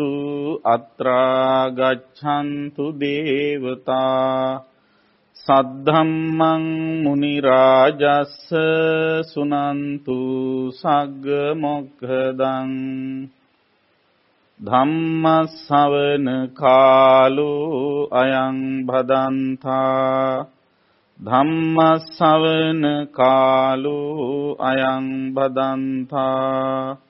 භික්ඛූසු අත්‍රා ගච්ඡන්තු දේවතා සද්ධම්මං මුනි රාජස්ස සුනන්තු සග්ග මොක්ඛදං ධම්මස්සවන කාලෝ අයං භදන්තා ධම්මස්සවන කාලෝ අයං භදන්තා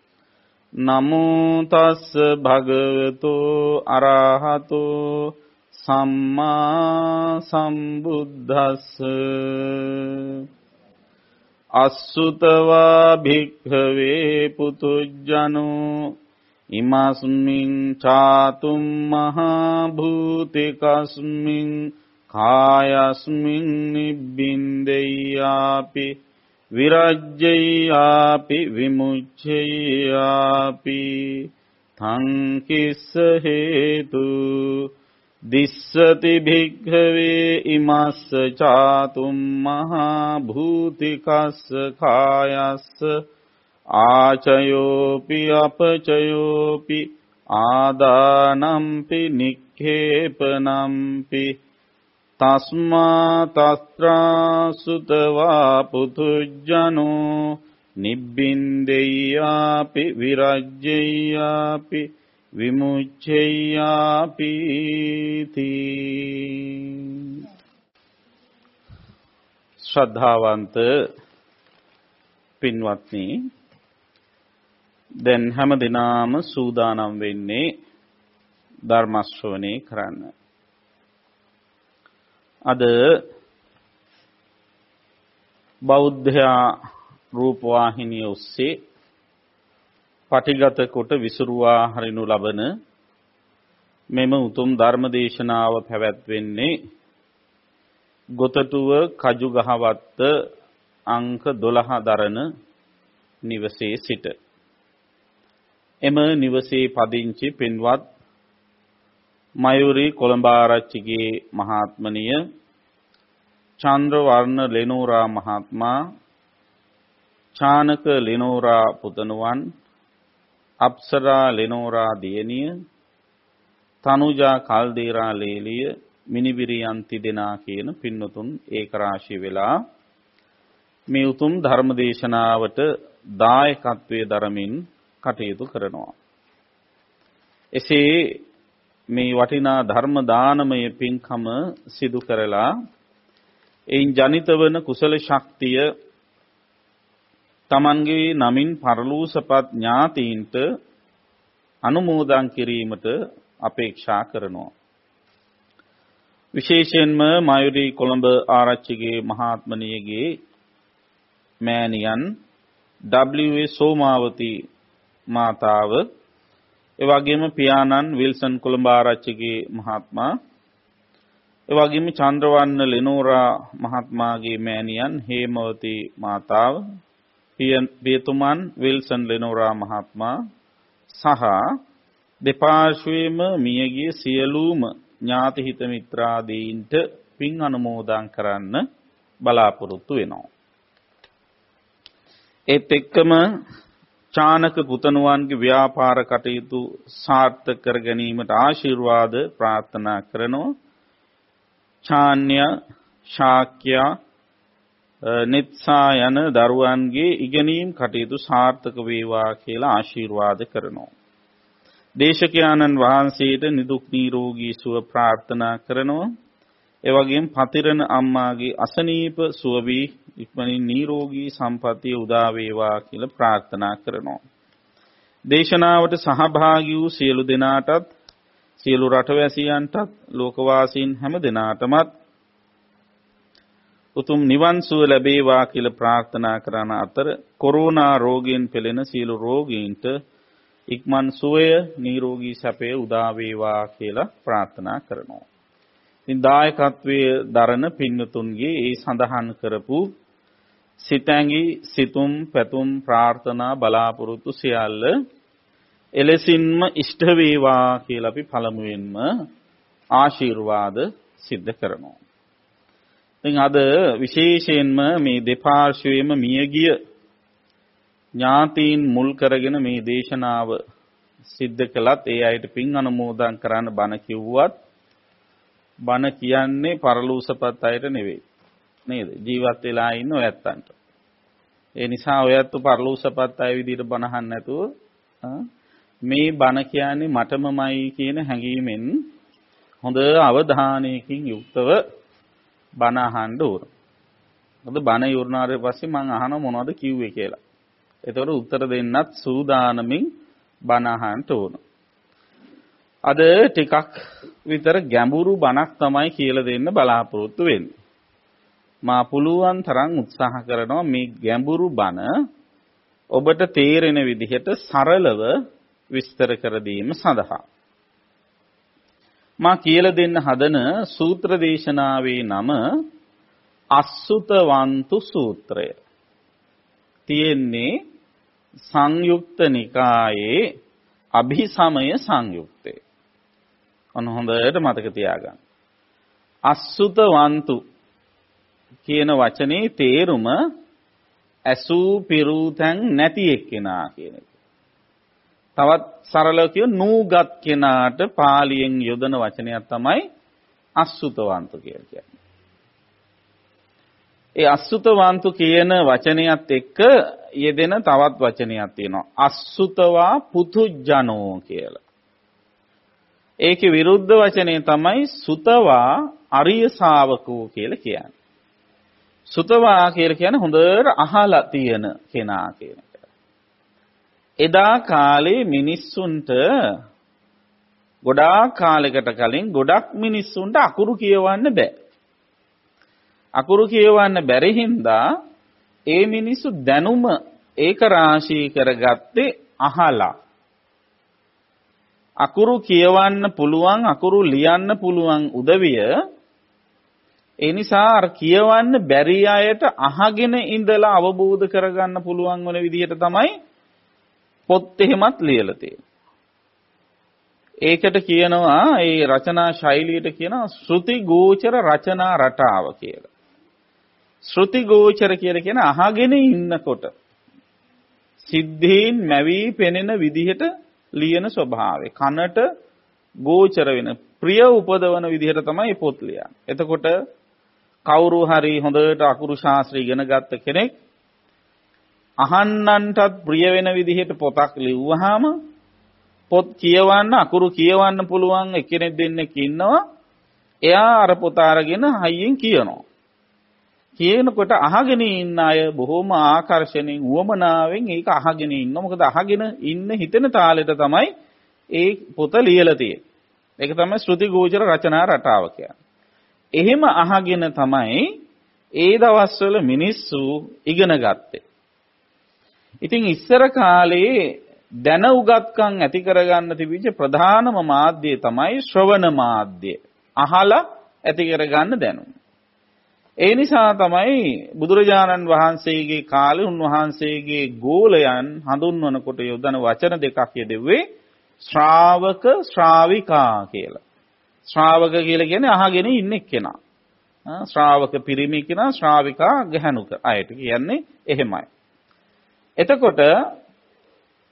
නමෝ තස්ස භගවතු අරහතෝ සම්මා සම්බුද්දස්ස. අස්සුතවා භික්ඛවේ පුතුජනෝ ඉමස්මින් චාතුම් මහා භූතිකස්මින් කායස්මින් නිබ්බින්දෙය්‍යාපි විරජ්ජෙය්‍යාපි විමුච්ඡෙය්‍යාපි තං කිස්ස හේතු දිස්සති භික්ඛවේ ඉමස්ස චාතුම් මහා භූතිකස්ස කායස්ස ආචයෝපි අපචයෝපි ආදානම්පි නික්ඛේපනම්පි තස්මා තස්ත්‍රාසුතවා පුතුජනෝ නිබ්බින්දෙය්‍යාපි විරජ්ජෙය්‍යාපි විමුච්ඡෙය්‍යාපි ශ්‍රද්ධාවන්ත පින්වත්නි දැන් හැම දිනාම සූදානම් වෙන්නේ ධර්ම ශ්‍රවණේ කරන්න. අද බෞද්ධයා රූපවාහිනිය ඔස්සේ පටිගත කොට විසුරුවා හරිනු ලබන මෙම උතුම් ධර්ම දේශනාව පැවැත්වෙන්නේ ගොතටුව කජුගහවත්ත අංක 12 දරන නිවසේ සිට. එම නිවසේ පදිංචි පින්වත් මයුරි කොළඹාරච්චිගේ මහාත්මනිය චන්ද්‍රවර්ණ ලෙනෝරා මහත්මා චානක ලෙනෝරා පුතණුවන් අප්සරා ලෙනෝරා දියණිය තනුජා කල්දේරා ලේලිය මිනිබිරියන්ති දෙනා කියන පින්නතුන් ඒක රාශිය වෙලා මේ උතුම් ධර්ම දේශනාවට දායකත්වයේ දරමින් කටයුතු කරනවා. එසේ මේ වටිනා ධර්ම දානමය පින්කම සිදු කරලා එයින් ජනිත වන කුසල ශක්තිය තමන්ගේ නමින් පරලෝසපත් ඥාතීන්ට අනුමෝදන් කිරීමට අපේක්ෂා කරනවා. විශේෂයෙන්ම මයුරි කොළඹ ආරච්චිගේ මහාත්මනියගේ මෑණියන් W.A. සෝමාවති මාතාව ඒ වගේම පියාණන් විල්සන් කොළඹ ආරච්චිගේ මහත්මයා ඒ වගේම චන්ද්‍රවර්ණ ලෙනෝරා මහත්මයාගේ මෑණියන් හේමවති මාතාව පියතුමන් විල්සන් ලෙනෝරා මහත්මයා සහ දෙපාර්ශ්වයේම මියගිය සියලුම ඥාති හිත මිත්‍රාදීන්ට පින් අනුමෝදන් කරන්න බලාපොරොත්තු වෙනවා. ඒත් එක්කම චානක පුතණුවන්ගේ ව්‍යාපාර කටයුතු සාර්ථක කර ගැනීමට ආශිර්වාද ප්‍රාර්ථනා කරනවා. චාන්‍ය ශාක්‍ය නිත්සා යන දරුවන්ගේ ඉගෙනීම් කටයුතු සාර්ථක වේවා කියලා ආශිර්වාද කරනවා. දේශකයාණන් වහන්සේට නිදුක් නිරෝගී සුව ප්‍රාර්ථනා කරනවා. ඒ වගේම පතිරණ අම්මාගේ අසනීප සුව වී ඉක්මනින් නිරෝගී සම්පන්නිය උදා වේවා කියලා ප්‍රාර්ථනා කරනවා. දේශනාවට සහභාගී වූ සියලු දෙනාටත් සියලු රටවැසියන්ටත් ලෝකවාසීන් හැම දෙනාටමත් උතුම් නිවන් සුව ලැබේවා කියලා ප්‍රාර්ථනා කරන අතර කොරෝනා රෝගයෙන් පෙළෙන සියලු රෝගීන්ට ඉක්මන් සුවය නිරෝගී සැපය උදා වේවා කියලා ප්‍රාර්ථනා කරනවා. ඉතින් දායකත්වයේ දරන පින්නතුන්ගේ ඒ සඳහන් කරපු සිතැඟි සිතුම් පැතුම් ප්‍රාර්ථනා බලාපොරොත්තු සියල්ල එලෙසින්ම ඉෂ්ට වේවා කියලා අපි පළමුවෙන්ම ආශිර්වාද සිද්ධ කරනවා. ඉතින් අද විශේෂයෙන්ම මේ දෙපාර්ශ්වයේම මියගිය ඥාතීන් මුල් කරගෙන මේ දේශනාව සිද්ධ කළත් ඒ අයට පින් අනුමෝදන් කරන්න බණ කිව්වත් බණ කියන්නේ පරලෝසපත් අයට නෙවෙයි. නේද? ජීවත් වෙලා ඉන්න ඔයත්තන්ට. ඒ නිසා ඔයත්තු පරලෝසපත් අය විදිහට බණ අහන්න නැතුව මේ බණ කියන්නේ මටමමයි කියන හැඟීමෙන් හොඳ අවධානයකින් යුක්තව බණ අහන්න ඕන. මොකද බණ ඉවරනාට පස්සේ මම අහන මොනවද කිව්වේ කියලා. එතකොට උත්තර දෙන්නත් සූදානමින් බණ අහන්න ඕන. අද ටිකක් විතර ගැඹුරු බණක් තමයි කියලා දෙන්න බලාපොරොත්තු වෙන්නේ. මා පුළුවන් තරම් උත්සාහ කරනවා මේ ගැඹුරු බණ ඔබට තේරෙන විදිහට සරලව විස්තර කර දීම සඳහා මා කියලා දෙන්න හදන සූත්‍ර දේශනාවේ නම අසුතවන්තු සූත්‍රය. තියෙන්නේ සංයුක්ත නිකායේ අභිසමය සංයුක්තේ. ඔන්න හොඳට මතක තියාගන්න. අසුතවන්තු කියන වචනේ තේරුම ඇසූ පිරූතැන් නැති එක්කෙනා කියන එක. තවත් සරලව කිය නූගත් කෙනාට පාලියෙන් යොදන වචනයක් තමයි අසුතවන්තු කියලා කියන්නේ. ඒ අසුතවන්තු කියන වචනයත් එක්ක යෙදෙන තවත් වචනයක් තියෙනවා. අසුතවා පුතුජනෝ කියලා. ඒකේ විරුද්ධ වචනේ තමයි සුතවා අරිය ශාවකෝ කියලා කියන්නේ. සුතවා කියලා කියන්නේ හොඳට අහලා තියෙන කෙනා කියන එක. එදා කාලේ මිනිස්සුන්ට ගොඩාක් කාලයකට කලින් ගොඩක් මිනිස්සුන්ට අකුරු කියවන්න බෑ. අකුරු කියවන්න බැරි හින්දා ඒ මිනිස්සු දැනුම ඒක රාශී කරගත්තේ අහලා. අකුරු කියවන්න පුළුවන් අකුරු ලියන්න පුළුවන් උදවිය ඒ නිසා අර කියවන්න බැරි අයට අහගෙන ඉඳලා අවබෝධ කරගන්න පුළුවන් වෙන විදිහට තමයි පොත් එහෙමත් ලියලා තියෙන්නේ. ඒකට කියනවා ඒ රචනා ශෛලියට කියනවා ශ්‍රුති ගෝචර රචනා රටාව කියලා. ශ්‍රුති ගෝචර කියලා කියන අහගෙන ඉන්නකොට සිද්ධීන් මැවි පෙනෙන විදිහට ලියන ස්වභාවය. කනට ගෝචර වෙන ප්‍රිය උපදවන විදිහට තමයි පොත් ලියන්නේ. එතකොට කවුරු හරි හොඳට අකුරු ශාස්ත්‍රය ඉගෙන ගත්ත කෙනෙක් අහන්නන්ටත් ප්‍රිය වෙන විදිහට පොතක් ලිව්වහම පොත් කියවන්න අකුරු කියවන්න පුළුවන් එක්කෙනෙක් දෙන්නෙක් ඉන්නවා. එයා අර පොත අරගෙන හයියෙන් කියනවා. කියනකොට අහගෙන ඉන්න අය බොහොම ආකර්ෂණයෙන් උවමනාවෙන් ඒක අහගෙන ඉන්නවා මොකද අහගෙන ඉන්න හිතෙන තාලෙට තමයි ඒ පොත ලියලා තියෙන්නේ. ඒක තමයි ශ්‍රුති ගෝචර රචනා රටාව කියන්නේ. එහෙම අහගෙන තමයි ඒ දවස්වල මිනිස්සු ඉගෙන ගත්තේ. ඉතින් ඉස්සර කාලේ දැන උගත්කම් ඇති කරගන්න තිබිච්ච ප්‍රධානම මාධ්‍යය තමයි ශ්‍රවණ මාධ්‍ය. අහලා ඇති කරගන්න දැනුම. ඒ නිසා තමයි බුදුරජාණන් වහන්සේගේ කාලේ උන්වහන්සේගේ ගෝලයන් හඳුන්වනකොට යොදන වචන දෙකක් යෙදුවේ ශ්‍රාවක ශ්‍රාවිකා කියලා. ශ්‍රාවක කියලා කියන්නේ අහගෙන ඉන්න එක්කෙනා. ශ්‍රාවක පිරිමි කෙනා ශ්‍රාවිකා ගැහණුක අයට කියන්නේ එහෙමයි. එතකොට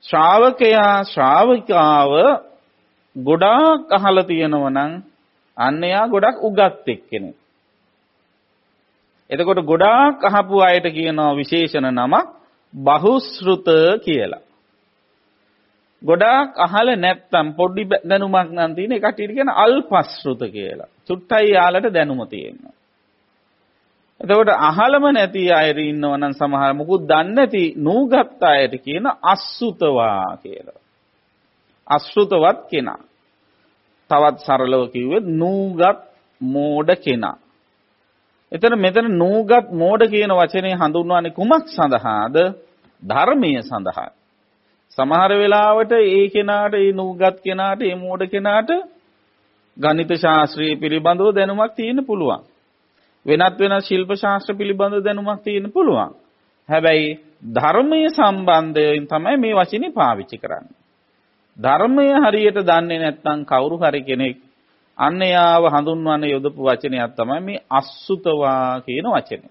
ශ්‍රාවකයා ශ්‍රාවිකාව ගොඩාක් අහලා තියෙනවා නම් අන්න එයා ගොඩක් උගත් එක්කෙනෙක්. එතකොට ගොඩාක් අහපු අයට කියනවා විශේෂණ නමක් බහුශෘත කියලා. ගොඩාක් අහල නැත්තම් පොඩි දැනුමක් නම් තියෙන ඒ කටියට කියන අල්පශ්‍රුත කියලා. චුට්ටයි යාලට දැනුම තියෙනවා. එතකොට අහලම නැති අය ඉන්නව නම් සමහර මුකුත් දන්නේ නැති නූගත් අයට කියන අසුතවා කියලා. අසුතවත් කෙනා. තවත් සරලව කිව්වෙත් නූගත් මෝඩ කෙනා. එතන මෙතන නූගත් මෝඩ කියන වචනේ හඳුන්වන්නේ කුමක් සඳහාද? ධර්මයේ සඳහා. සමහර වෙලාවට ඒ කෙනාට ඒ නූගත් කෙනාට ඒ මෝඩ කෙනාට ගණිත ශාස්ත්‍රය පිළිබඳව දැනුමක් තියෙන්න පුළුවන්. වෙනත් වෙනත් ශිල්ප ශාස්ත්‍ර පිළිබඳව දැනුමක් තියෙන්න පුළුවන්. හැබැයි ධර්මයේ සම්බන්ධයෙන් තමයි මේ වචනේ පාවිච්චි කරන්නේ. ධර්මය හරියට දන්නේ නැත්නම් කවුරු හරි කෙනෙක් අන්න යාව හඳුන්වන්න යොදපු වචනයක් තමයි මේ අසුතවා කියන වචනය.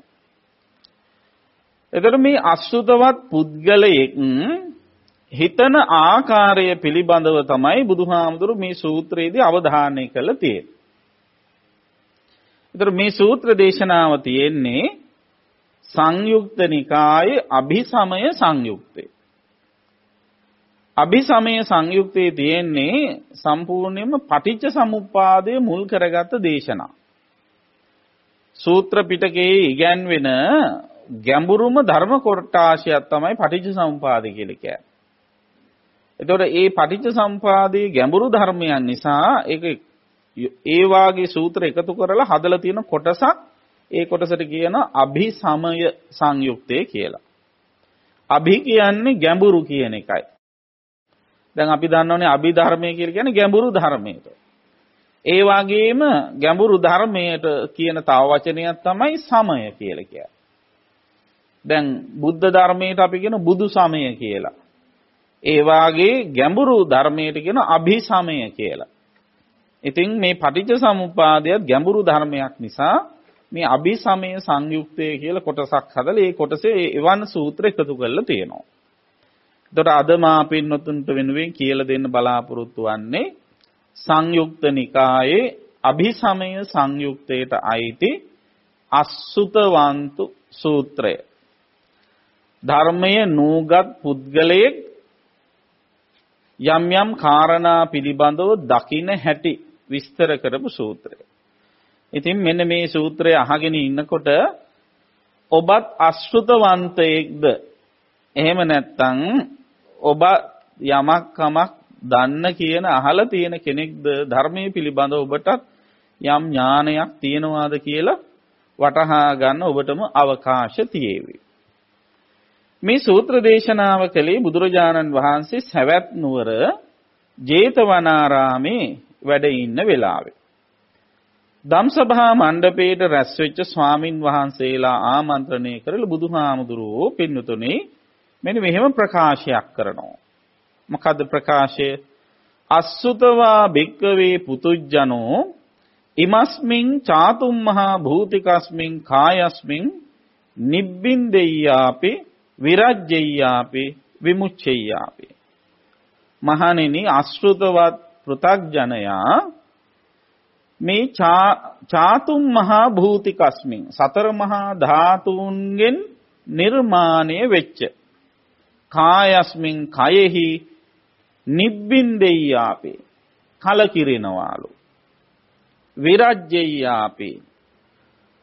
එතකොට මේ අසුතවත් පුද්ගලයෙක් හිතන ආකාරය පිළිබඳව තමයි බුදුහාමුදුරු මේ සූත්‍රයේදී අවධානය කළ තියෙන්නේ. ඒතර මේ සූත්‍ර දේශනාව තියෙන්නේ සංයුක්ත නිකායේ අභිසමය සංයුක්තේ. අභිසමය සංයුක්තයේ තියෙන්නේ සම්පූර්ණයෙන්ම පටිච්ච සමුප්පාදය මුල් කරගත් දේශනා. සූත්‍ර පිටකයේ ඉගැන්වෙන ගැඹුරුම ධර්ම කොටාශයක් තමයි පටිච්ච සමුපාදය කියලා කියන්නේ. එතකොට මේ පටිච්ච සම්පාදයේ ගැඹුරු ධර්මයන් නිසා ඒක ඒ වාගේ සූත්‍ර එකතු කරලා හදලා තියෙන කොටසක් ඒ කොටසට කියන අභිසමය සංයුක්තය කියලා. අභි කියන්නේ ගැඹුරු කියන එකයි. දැන් අපි දන්නවනේ අභිධර්මය කියලා කියන්නේ ගැඹුරු ධර්මයට. ඒ වගේම ගැඹුරු ධර්මයට කියන තව වචනයක් තමයි සමය කියලා කියන්නේ. දැන් බුද්ධ ධර්මයට අපි කියන බුදු සමය කියලා. ඒ වාගේ ගැඹුරු ධර්මයට කියන අභිසමය කියලා. ඉතින් මේ පටිච්ච සමුප්පාදයත් ගැඹුරු ධර්මයක් නිසා මේ අභිසමය සංයුක්තය කියලා කොටසක් හදලා ඒ කොටසේ එවන් සූත්‍ර එකතු කරලා තියෙනවා. එතකොට අද මා පින්නතුන්ට වෙනුවෙන් කියලා දෙන්න බලාපොරොත්තු වන්නේ සංයුක්ත නිකායේ අභිසමය සංයුක්තයට අයිති අසුතවන්තු සූත්‍රය. ධර්මයේ නූගත් පුද්ගලයෙක් යම් යම් කාරණා පිළිබඳව දකින හැටි විස්තර කරපු සූත්‍රය. ඉතින් මෙන්න මේ සූත්‍රය අහගෙන ඉන්නකොට ඔබත් අශෘතවන්තයෙක්ද එහෙම නැත්නම් ඔබ යමක් කමක් දන්න කියන අහලා තියෙන කෙනෙක්ද ධර්මයේ පිළිබඳව ඔබටත් යම් ඥානයක් තියෙනවාද කියලා වටහා ගන්න ඔබටම අවකාශ තියෙවි. මේ සූත්‍ර දේශනාව කළේ බුදුරජාණන් වහන්සේ සවැත් නුවර ජේතවනාරාමේ වැඩ ඉන්න වෙලාවේ. ධම්සභා මණ්ඩපයේට රැස් වෙච්ච ස්වාමින් වහන්සේලා ආමන්ත්‍රණය කරලා බුදුහාමුදුරුවෝ පින්නතුනේ මෙන්න මෙහෙම ප්‍රකාශයක් කරනවා. මොකද්ද ප්‍රකාශය? අස්සුතවා භික්කවේ පුතුජ්ජනෝ ඉමස්මින් චාතුම් මහා භූතිකස්මින් කායස්මින් නිබ්බින්දෙය්‍යාපි විරජ්ජෙය්‍යාපි විමුච්ඡෙය්‍යාපි මහණෙනි අශෘතවත් පෘ탁ජනයා මේ චාතුම් මහා භූතිකස්මින් සතර මහා ධාතුන්ගෙන් නිර්මාණය වෙච්ච කායස්මින් කයෙහි නිබ්බින්දෙය්‍යාපි කලකිරෙනවාලු. විරජ්ජෙය්‍යාපි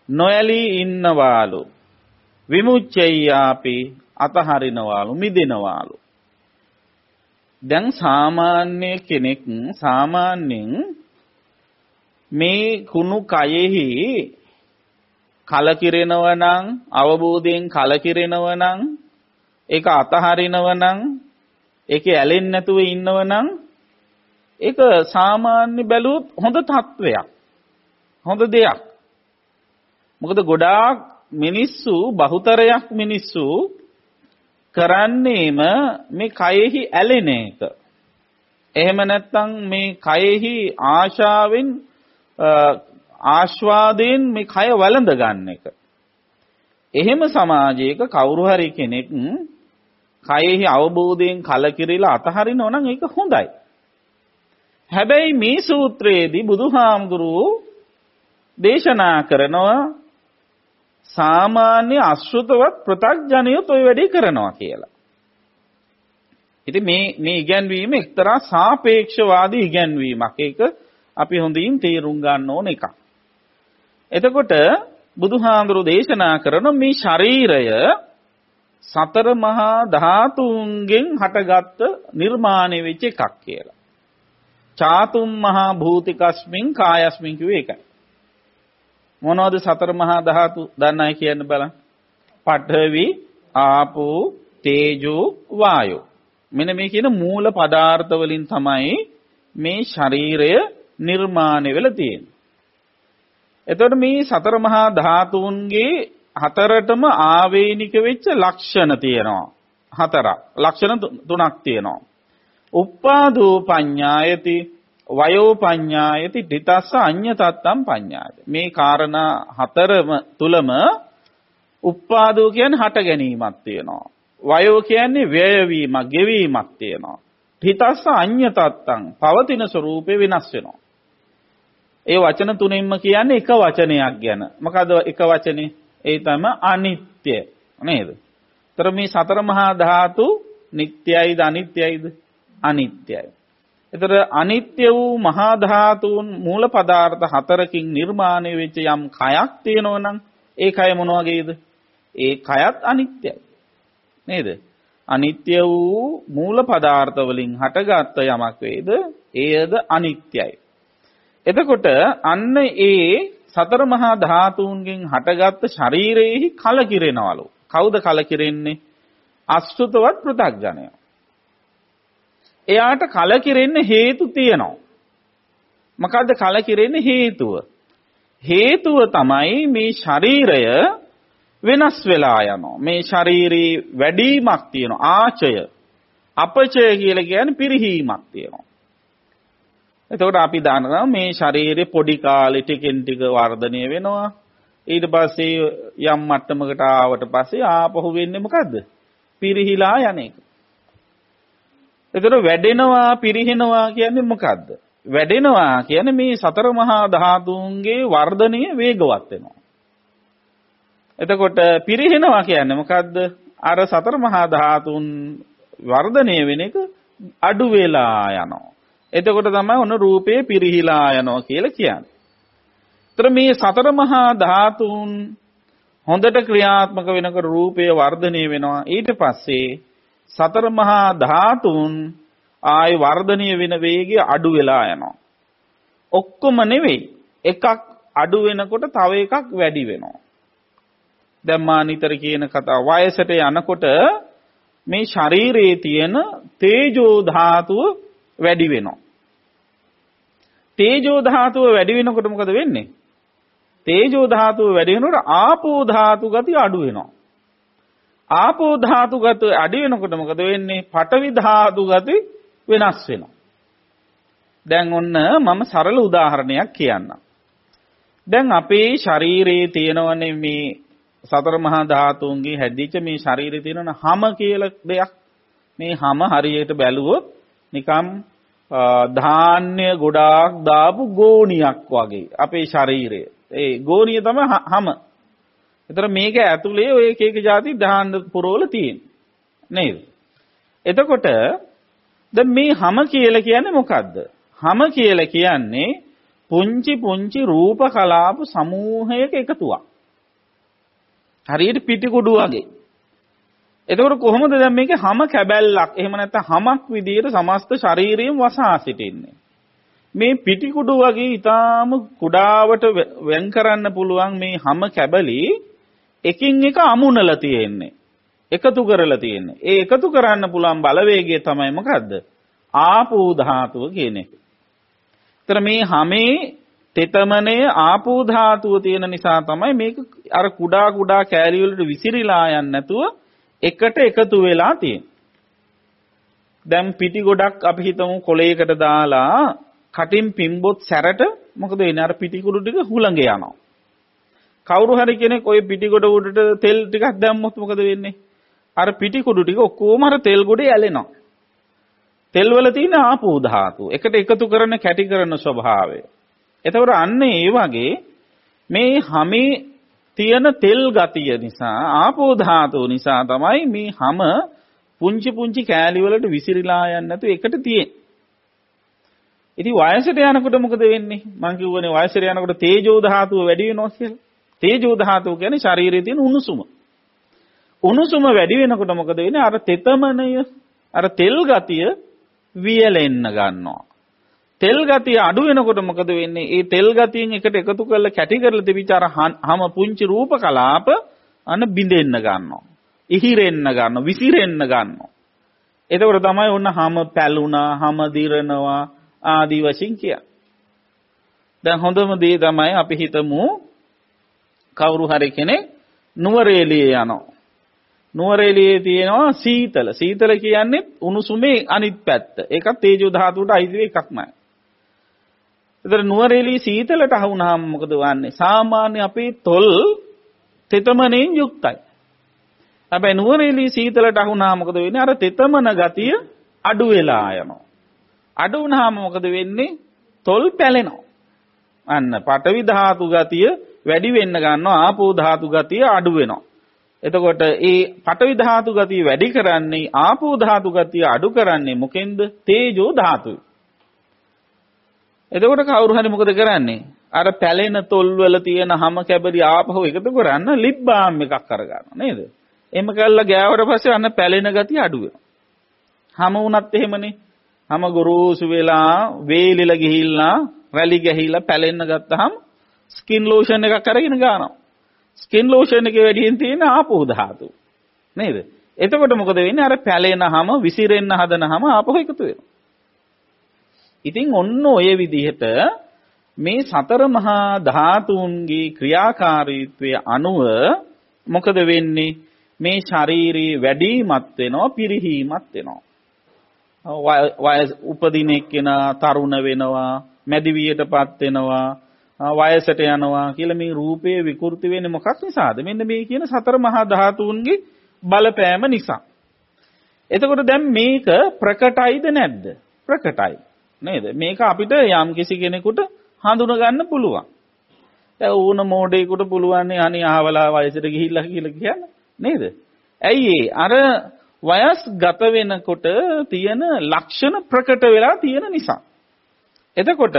නොයලී ඉන්නවාලු. විමුච්ඡෙය්‍යාපි අතහරිනවාලු මිදෙනවාලු දැන් සාමාන්‍ය කෙනෙක් සාමාන්‍යයෙන් මේ කුණු කයෙහි කලකිරෙනව නම් අවබෝධයෙන් කලකිරෙනව නම් ඒක අතහරිනව නම් ඒකේ ඇලෙන්නේ නැතුව ඉන්නව නම් ඒක සාමාන්‍ය බැලුවොත් හොඳ තත්වයක්. හොඳ දෙයක්. මොකද ගොඩාක් මිනිස්සු බහුතරයක් මිනිස්සු කරන්නේම මේ කයෙහි ඇලෙන එක. එහෙම නැත්නම් මේ කයෙහි ආශාවෙන් ආස්වාදයෙන් මේ කය වළඳ ගන්න එක. එහෙම සමාජයක කවුරු හරි කෙනෙක් කයෙහි අවබෝධයෙන් කලකිරිලා අතහරිනව නම් ඒක හොඳයි. හැබැයි මේ සූත්‍රයේදී බුදුහාමුදුරුවෝ දේශනා කරනවා සාමාන්‍ය අශෘතවත් ප්‍රත්‍යඥයොත් ওই වැඩේ කරනවා කියලා. ඉතින් මේ මේ ඉගැන්වීම එක්තරා සාපේක්ෂවාදී ඉගැන්වීමක්. ඒක අපි හොඳින් තේරුම් ගන්න ඕන එකක්. එතකොට බුදුහාඳුරු දේශනා කරන මේ ශරීරය සතර මහා ධාතුන්ගෙන් හටගත්ත නිර්මාණය වෙච්ච එකක් කියලා. චාතුම් මහා භූතිකස්මින් කායස්මින් කිව්වේ ඒකයි. මොනවද සතර මහා ධාතු දන්නයි කියන්න බලන්න. පඨවි, ආපෝ, තේජෝ, වායෝ. මෙන්න මේ කියන මූල පදාර්ථ වලින් තමයි මේ ශරීරය නිර්මාණය වෙලා තියෙන්නේ. එතකොට මේ සතර මහා ධාතුන්ගේ හතරටම ආවේනික වෙච්ච ලක්ෂණ තියෙනවා. හතරක්. ලක්ෂණ තුනක් තියෙනවා. උප්පාදෝ පඤ්ඤායති වයෝ පඤ්ඤායති ඩිතස්ස අඤ්ඤ තත්තම් පඤ්ඤායති මේ කාරණා හතරම තුලම උප්පාදෝ කියන්නේ හට ගැනීමක් තියෙනවා. වයෝ කියන්නේ වැය වීමක් ගෙවීමක් තියෙනවා. ඩිතස්ස අඤ්ඤ තත්තම් පවතින ස්වરૂපේ වෙනස් වෙනවා. ඒ වචන තුනෙන්ම කියන්නේ එක වචනයක් ගැන. මොකද එක වචනේ? ඒ තම අනිත්‍ය. නේද? ତර මේ සතර මහා ධාතු නිට්ටයයිද අනිත්‍යයිද? අනිත්‍යයි. ඒතර අනිත්‍ය වූ මහා ධාතුන් මූල පදාර්ථ හතරකින් නිර්මාණය වෙච්ච යම් කයක් තියෙනවා නම් ඒ කය මොන වගේද? ඒ කයත් අනිත්‍යයි. නේද? අනිත්‍ය වූ මූල පදාර්ථ වලින් හටගත් යමක් වේද? එයද අනිත්‍යයි. එතකොට අන්න ඒ සතර මහා ධාතුන්ගෙන් හටගත් ශරීරයේහි කලකිරෙනවලු. කවුද කලකිරෙන්නේ? අසුතවත් පෘථග්ජනය. එයාට කලකිරෙන්න හේතු තියෙනවා. මොකද්ද කලකිරෙන්න හේතුව? හේතුව තමයි මේ ශරීරය වෙනස් වෙලා යනවා. මේ ශාරීරී වැඩිමක් තියෙනවා. ආචය. අපචය කියලා කියන්නේ පිරිහීමක් තියෙනවා. එතකොට අපි දන්නවා මේ ශරීරේ පොඩි කාලේ ටිකෙන් ටික වර්ධනය වෙනවා. ඊට පස්සේ යම් මට්ටමකට ආවට පස්සේ ආපහු වෙන්නේ මොකද්ද? පිරිහිලා යන එක. එතකොට වැඩෙනවා පිරිහෙනවා කියන්නේ මොකද්ද? වැඩෙනවා කියන්නේ මේ සතර මහා ධාතුන්ගේ වර්ධනය වේගවත් වෙනවා. එතකොට පිරිහෙනවා කියන්නේ මොකද්ද? අර සතර මහා ධාතුන් වර්ධනය වෙන එක අඩු වෙලා යනවා. එතකොට තමයි ඔන්න රූපේ පිරිහිලා යනවා කියලා කියන්නේ. ତර මේ සතර මහා ධාතුන් හොඳට ක්‍රියාත්මක වෙනකොට රූපය වර්ධනය වෙනවා. ඊට පස්සේ සතර මහා ධාතුන් ආයි වර්ධනය වෙන වේගය අඩු වෙලා යනවා. ඔක්කොම නෙවෙයි. එකක් අඩු වෙනකොට තව එකක් වැඩි වෙනවා. දැන් මා නිතර කියන කතාව වයසට යනකොට මේ ශරීරයේ තියෙන තේජෝ ධාතුව වැඩි වෙනවා. තේජෝ ධාතුව වැඩි වෙනකොට මොකද වෙන්නේ? තේජෝ ධාතුව වැඩි වෙනකොට ආපෝ ධාතු ගති අඩු වෙනවා. ආපෝ ධාතු ගති අඩු වෙනකොට මොකද වෙන්නේ? පඨවි ධාතු ගති වෙනස් වෙනවා. දැන් ඔන්න මම සරල උදාහරණයක් කියන්නම්. දැන් අපේ ශරීරයේ තියෙනවනේ මේ සතර මහා ධාතුන්ගේ හැදිච්ච මේ ශරීරයේ තියෙන හැම කියලා දෙයක්. මේ හැම හරියට බැලුවොත් නිකම් ධාන්‍ය ගොඩාක් දාපු ගෝණියක් වගේ අපේ ශරීරය. ඒ ගෝණිය තමයි හැම. ඒතර මේක ඇතුලේ ඔය එක එක જાති ධාන්‍ය පුරවල තියෙන. නේද? එතකොට දැන් මේ හැම කියලා කියන්නේ මොකද්ද? හැම කියලා කියන්නේ පුංචි පුංචි රූප කලාප සමූහයක එකතුවක්. හරියට පිටිකුඩු වගේ. එතකොට කොහොමද දැන් මේක හැම කැබැල්ලක් එහෙම නැත්නම් හැමක් විදියට සමස්ත ශරීරයෙන් වසා සිටින්නේ. මේ පිටිකුඩු වගේ ඊටාම කුඩාවට වෙන් කරන්න පුළුවන් මේ හැම කැබලි එකින් එක අමුණලා තියෙන්නේ. එකතු කරලා තියෙන්නේ. ඒ එකතු කරන්න පුළුවන් බලවේගය තමයි මොකද්ද? ආපෝ ධාතුව කියන එක. ඒතර මේ හැමේ තෙතමනේ ආපෝ ධාතුව තියෙන නිසා තමයි මේක අර කුඩා කුඩා කෑලි වලට විසිරීලා යන්නේ නැතුව එකට එකතු වෙලා තියෙන්නේ. දැන් පිටි ගොඩක් අපි හිතමු කොලයකට දාලා කටින් පිම්බොත් සැරට මොකද වෙන්නේ අර පිටි කුඩු ටික හුළඟ යනවා. කවුරු හරි කෙනෙක් ওই පිටි ගොඩ උඩට තෙල් ටිකක් දැම්මොත් මොකද වෙන්නේ? අර පිටි කුඩු ටික ඔක්කොම අර තෙල් ගොඩේ ඇලෙනවා. තෙල් වල තියෙන ආපෝ ධාතු එකට එකතු කරන කැටි කරන ස්වභාවය. එතකොට අන්න ඒ වගේ මේ හැමේ තියෙන තෙල් ගතිය නිසා ආපෝ ධාතුව නිසා තමයි මේ හැම පුංචි පුංචි කෑලි වලට විසිරීලා යන්නේ නැතු එකට තියෙන්නේ. ඉතින් වයසට යනකොට මොකද වෙන්නේ? මම කිව්වනේ වයසට යනකොට තේජෝ ධාතුව වැඩි වෙනවා කියලා. තේජෝ ධාතුව කියන්නේ ශරීරයේ තියෙන උණුසුම. උණුසුම වැඩි වෙනකොට මොකද වෙන්නේ? අර තෙතමනය අර තෙල් ගතිය වියලෙන්න ගන්නවා. තෙල් ගතිය අඩු වෙනකොට මොකද වෙන්නේ? ඒ තෙල් ගතියෙන් එකට එකතු කරලා කැටි කරලා තිබිච්ච අර හැම පුංචි රූප කලාප අන බිඳෙන්න ගන්නවා. ඉහිරෙන්න ගන්නවා, විසිරෙන්න ගන්නවා. එතකොට තමයි ඔන්න හැම පැලුණා, හැම දිරනවා ආදී වශයෙන් කියන්නේ. දැන් හොඳම දේ තමයි අපි හිතමු කවුරු හරි කෙනෙක් නුවරඑළියේ යනවා. නුවරඑළියේ තියෙනවා සීතල. සීතල කියන්නේ උණුසුමේ අනිත් පැත්ත. ඒකත් තේජෝ ධාතුවට අයිති එකක්මයි. ඒතර නුවරඑළිය සීතලට අහුනහම මොකද වන්නේ? සාමාන්‍ය අපේ තොල් තෙතමනෙන් යුක්තයි. හැබැයි නුවරඑළිය සීතලට අහුනහම මොකද වෙන්නේ? අර තෙතමන ගතිය අඩු වෙලා යනවා. අඩු වුනහම මොකද වෙන්නේ? තොල් පැලෙනවා. අන්න පඨවි ධාතු ගතිය වැඩි වෙන්න ගන්නවා ආපෝ ධාතු ගතිය අඩු වෙනවා. එතකොට ඒ පඨවි ධාතු ගතිය වැඩි කරන්නේ ආපෝ ධාතු ගතිය අඩු කරන්නේ මොකෙන්ද? තේජෝ ධාතුයි. එතකොට කවුරු හරි මොකද කරන්නේ? අර පැලෙන තොල් වල තියෙන හැම කැබරි ආපහු එකතු කරන්න ලිප් බාම් එකක් අරගන්නවා නේද? එහෙම කළා ගෑවට පස්සේ අන්න පැලෙන ගතිය අඩු වෙනවා. හැම වුණත් එහෙමනේ. හැම ගොරෝසු වෙලා වේලිලා ගිහිල්ලා රැලි ගහිලා පැලෙන්න ගත්තහම ස්කින් ලෝෂන් එකක් අරගෙන ගන්නවා. ස්කින් ලෝෂන් එකේ වැඩියෙන් තියෙන ආපෝ ධාතු. නේද? එතකොට මොකද වෙන්නේ? අර පැලෙනහම විසිරෙන්න හදනහම ආපහු එකතු වෙනවා. ඉතින් ඔන්න ඔය විදිහට මේ සතර මහා ධාතුන්ගේ ක්‍රියාකාරීත්වය අනුව මොකද වෙන්නේ? මේ ශාරීරික වැඩිමත් වෙනවා පිරිහීමත් වෙනවා. වයස උපදින එක්කෙනා තරුණ වෙනවා, මැදිවියටපත් වෙනවා, වයසට යනවා කියලා මේ රූපයේ විකෘති වෙන්නේ මොකක් නිසාද? මෙන්න මේ කියන සතර මහා ධාතුන්ගේ බලපෑම නිසා. එතකොට දැන් මේක ප්‍රකටයිද නැද්ද? ප්‍රකටයි. නේද? මේක අපිට යම් කිසි කෙනෙකුට හඳුන ගන්න පුළුවන්. දැන් ඕන මෝඩේකට පුළුවන් නේ අනේ ආවලා වයසට ගිහිල්ලා කියලා කියන්නේ නේද? ඇයි අර වයස් ගත වෙනකොට තියෙන ලක්ෂණ ප්‍රකට වෙලා තියෙන නිසා. එතකොට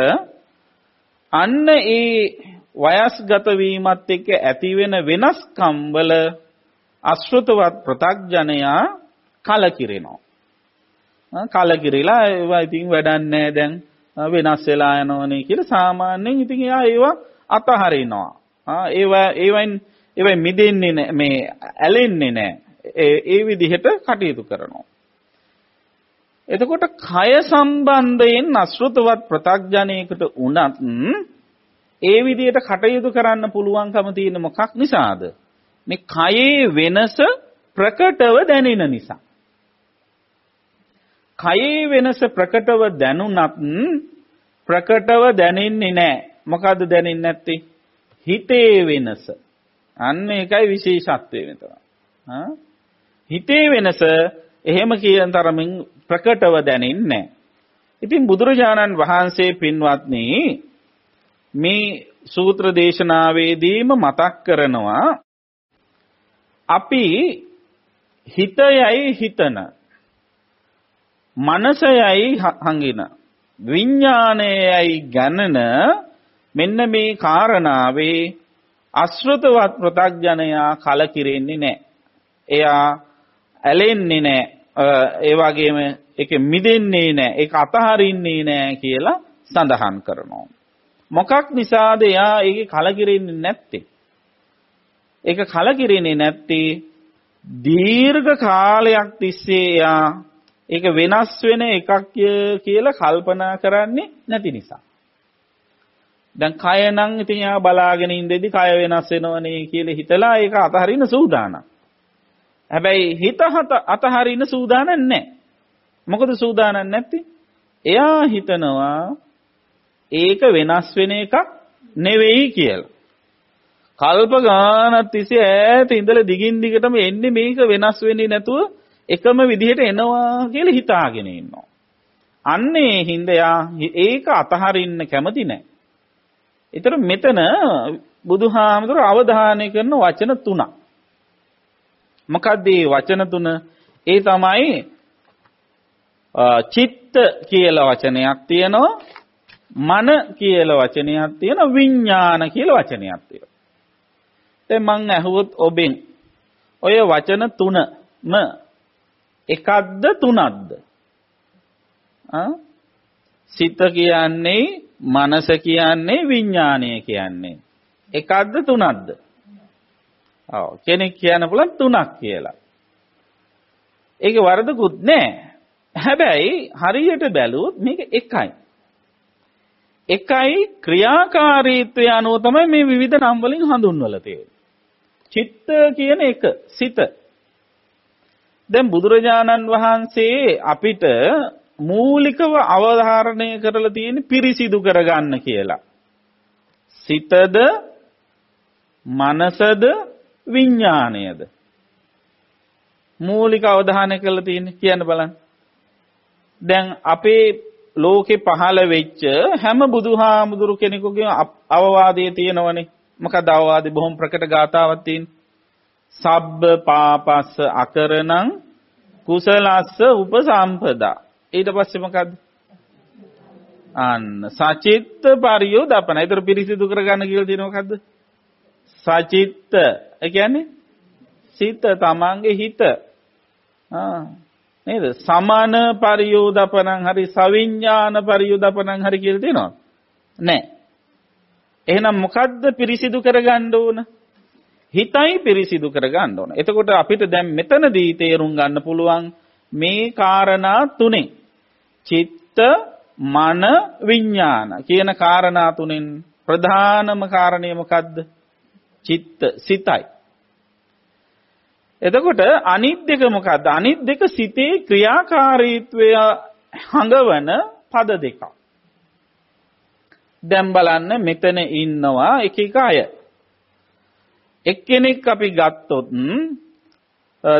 අන්න ඒ වයස්ගත වීමත් එක්ක ඇති වෙන වෙනස්කම් වල අශෘතවත් ප්‍රතග්ජනයා කලකිරෙනවා. කලකිරිලා ඒවා ඉතින් වැඩක් නැහැ දැන් වෙනස් වෙලා යනවනේ කියලා සාමාන්‍යයෙන් ඉතින් එයා ඒවා අතහරිනවා. ආ ඒවා ඒවෙන් ඒවෙන් මිදෙන්නේ නැහැ මේ ඇලෙන්නේ නැහැ. ඒ ඒ විදිහට කටයුතු කරනවා. එතකොට කය සම්බන්ධයෙන් අශෘතවත් ප්‍රතග්ජනයකට උනත් ඒ විදිහට කටයුතු කරන්න පුළුවන්කම තියෙන මොකක් නිසාද? මේ කයේ වෙනස ප්‍රකටව දැනෙන නිසා. කයේ වෙනස ප්‍රකටව දැනුණත් ප්‍රකටව දැනෙන්නේ නැහැ. මොකද්ද දැනෙන්නේ නැත්තේ? හිතේ වෙනස. අන්න ඒකයි විශේෂත්වය මෙතන. හිතේ වෙනස එහෙම කියන තරමින් ප්‍රකටව දැනෙන්නේ නැහැ. ඉතින් බුදුරජාණන් වහන්සේ පින්වත්නි මේ සූත්‍ර දේශනාවේදීම මතක් කරනවා අපි හිතයයි හිතන මනසයයි හංගින විඥානයයි ගණන මෙන්න මේ කාරණාවේ අශෘතවත් ප්‍රතග්ජනයා කලකිරෙන්නේ නැහැ. එයා ඇලෙන්නේ නැහැ. ඒ වගේම ඒක මිදෙන්නේ නැහැ. ඒක අතහරින්නේ නැහැ කියලා සඳහන් කරනවා. මොකක් නිසාද එයා ඒකේ කලකිරෙන්නේ නැත්තේ? ඒක කලකිරෙන්නේ නැත්තේ දීර්ඝ කාලයක් තිස්සේ එයා ඒක වෙනස් වෙන එකක් කියලා කල්පනා කරන්නේ නැති නිසා. දැන් කය නම් ඉතින් යා බලාගෙන ඉඳෙදි කය වෙනස් වෙනවනේ කියලා හිතලා ඒක අතහරින්න සූදානම්. හැබැයි හිත අතහරින්න සූදානම් නැහැ. මොකද සූදානම් නැත්තේ? එයා හිතනවා ඒක වෙනස් වෙන එකක් නෙවෙයි කියලා. කල්ප ගානක් තිස්සේ ඈත ඉඳලා දිගින් දිගටම එන්නේ මේක වෙනස් වෙන්නේ නැතුව එකම විදිහට එනවා කියලා හිතාගෙන ඉන්නවා. අන්නේ හින්දා ඒක අතහරින්න කැමති නැහැ. ඒතර මෙතන බුදුහාමුදුර අවධානය කරන වචන තුනක්. මොකක්ද මේ වචන තුන? ඒ තමයි චිත්ත කියලා වචනයක් තියෙනවා. මන කියලා වචනයක් තියෙනවා. විඥාන කියලා වචනයක් තියෙනවා. දැන් මං අහුවොත් ඔබෙන් ඔය වචන තුනම එකක්ද තුනක්ද? සිත කියන්නේ මනස කියන්නේ විඥානය කියන්නේ එකක්ද තුනක්ද? ඔව් කෙනෙක් කියන්න පුළුවන් තුනක් කියලා. ඒකේ වරදකුත් නැහැ. හැබැයි හරියට බැලුවොත් මේක එකයි. එකයි ක්‍රියාකාරීත්වය අනුව තමයි මේ විවිධ නම් වලින් හඳුන්වලා තියෙන්නේ. චිත්ත කියන එක සිත. දැන් බුදුරජාණන් වහන්සේ අපිට මූලිකව අවධාරණය කරලා තියෙන පිරිසිදු කරගන්න කියලා. සිතද මනසද විඥාණයද මූලික අවධානය කරලා තියෙන්නේ කියන්න බලන්න. දැන් අපේ ලෝකේ පහළ වෙච්ච හැම බුදුහාමුදුරු කෙනෙකුගේ අවවාදයේ තියෙනවනේ. මොකද අවවාදේ බොහොම ප්‍රකට ගාතාවක් තියෙන්නේ. සබ්බ පාපස්ස අකරණං කුසලස්ස උපසම්පදා. ඊට පස්සේ මොකද්ද? අන්න සචිත්ත පරියෝදපන. ඒතර පිරිසිදු කරගන්න කියලා තියෙන මොකද්ද? සචිත්ත. ඒ කියන්නේ සිත තමන්ගේ හිත. ආ නේද? සමාන පරියෝදපනං හරි සවිඥාන පරියෝදපනං හරි කියලා තියෙනවා. නැහැ. එහෙනම් මොකද්ද පිරිසිදු කරගන්න ඕන? හිතයි පිරිසිදු කරගන්න ඕන. එතකොට අපිට දැන් මෙතනදී තේරුම් ගන්න පුළුවන් මේ காரணා තුනේ. චිත්ත, මන, විඥාන කියන காரணා තුනෙන් ප්‍රධානම කාරණය මොකද්ද? චිත්ත, සිතයි. එතකොට අනිත් දෙක මොකද්ද? අනිත් දෙක සිතේ ක්‍රියාකාරීත්වය හඟවන පද දෙකක්. දැන් බලන්න මෙතන ඉන්නවා එක එක අය. එක්කෙනෙක් අපි ගත්තොත්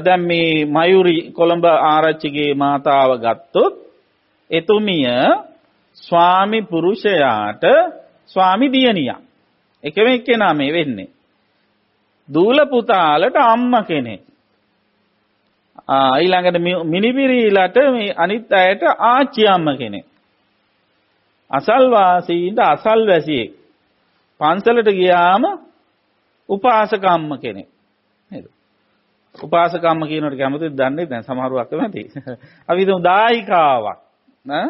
දැන් මේ මයුරි කොළඹ ආරච්චිගේ මාතාව ගත්තොත් එතුමිය ස්වාමි පුරුෂයාට ස්වාමි දියණියක්. එකම එක්කෙනා මේ වෙන්නේ. දූල පුතාලට අම්මා කෙනෙක්. ආ ඊළඟට මිනිබිරිලට මේ අනිත් අයට ආච්චි අම්මා කෙනෙක්. අසල්වාසීන්ට අසල්වැසියෙක්. පන්සලට ගියාම උපාසකම්ම කෙනෙක්. නේද? උපාසකම්ම කියනකොට කැමතිද දන්නේ දැන් සමහරව අකමැති. අපි හිතමු දායිකාවක්. ඈ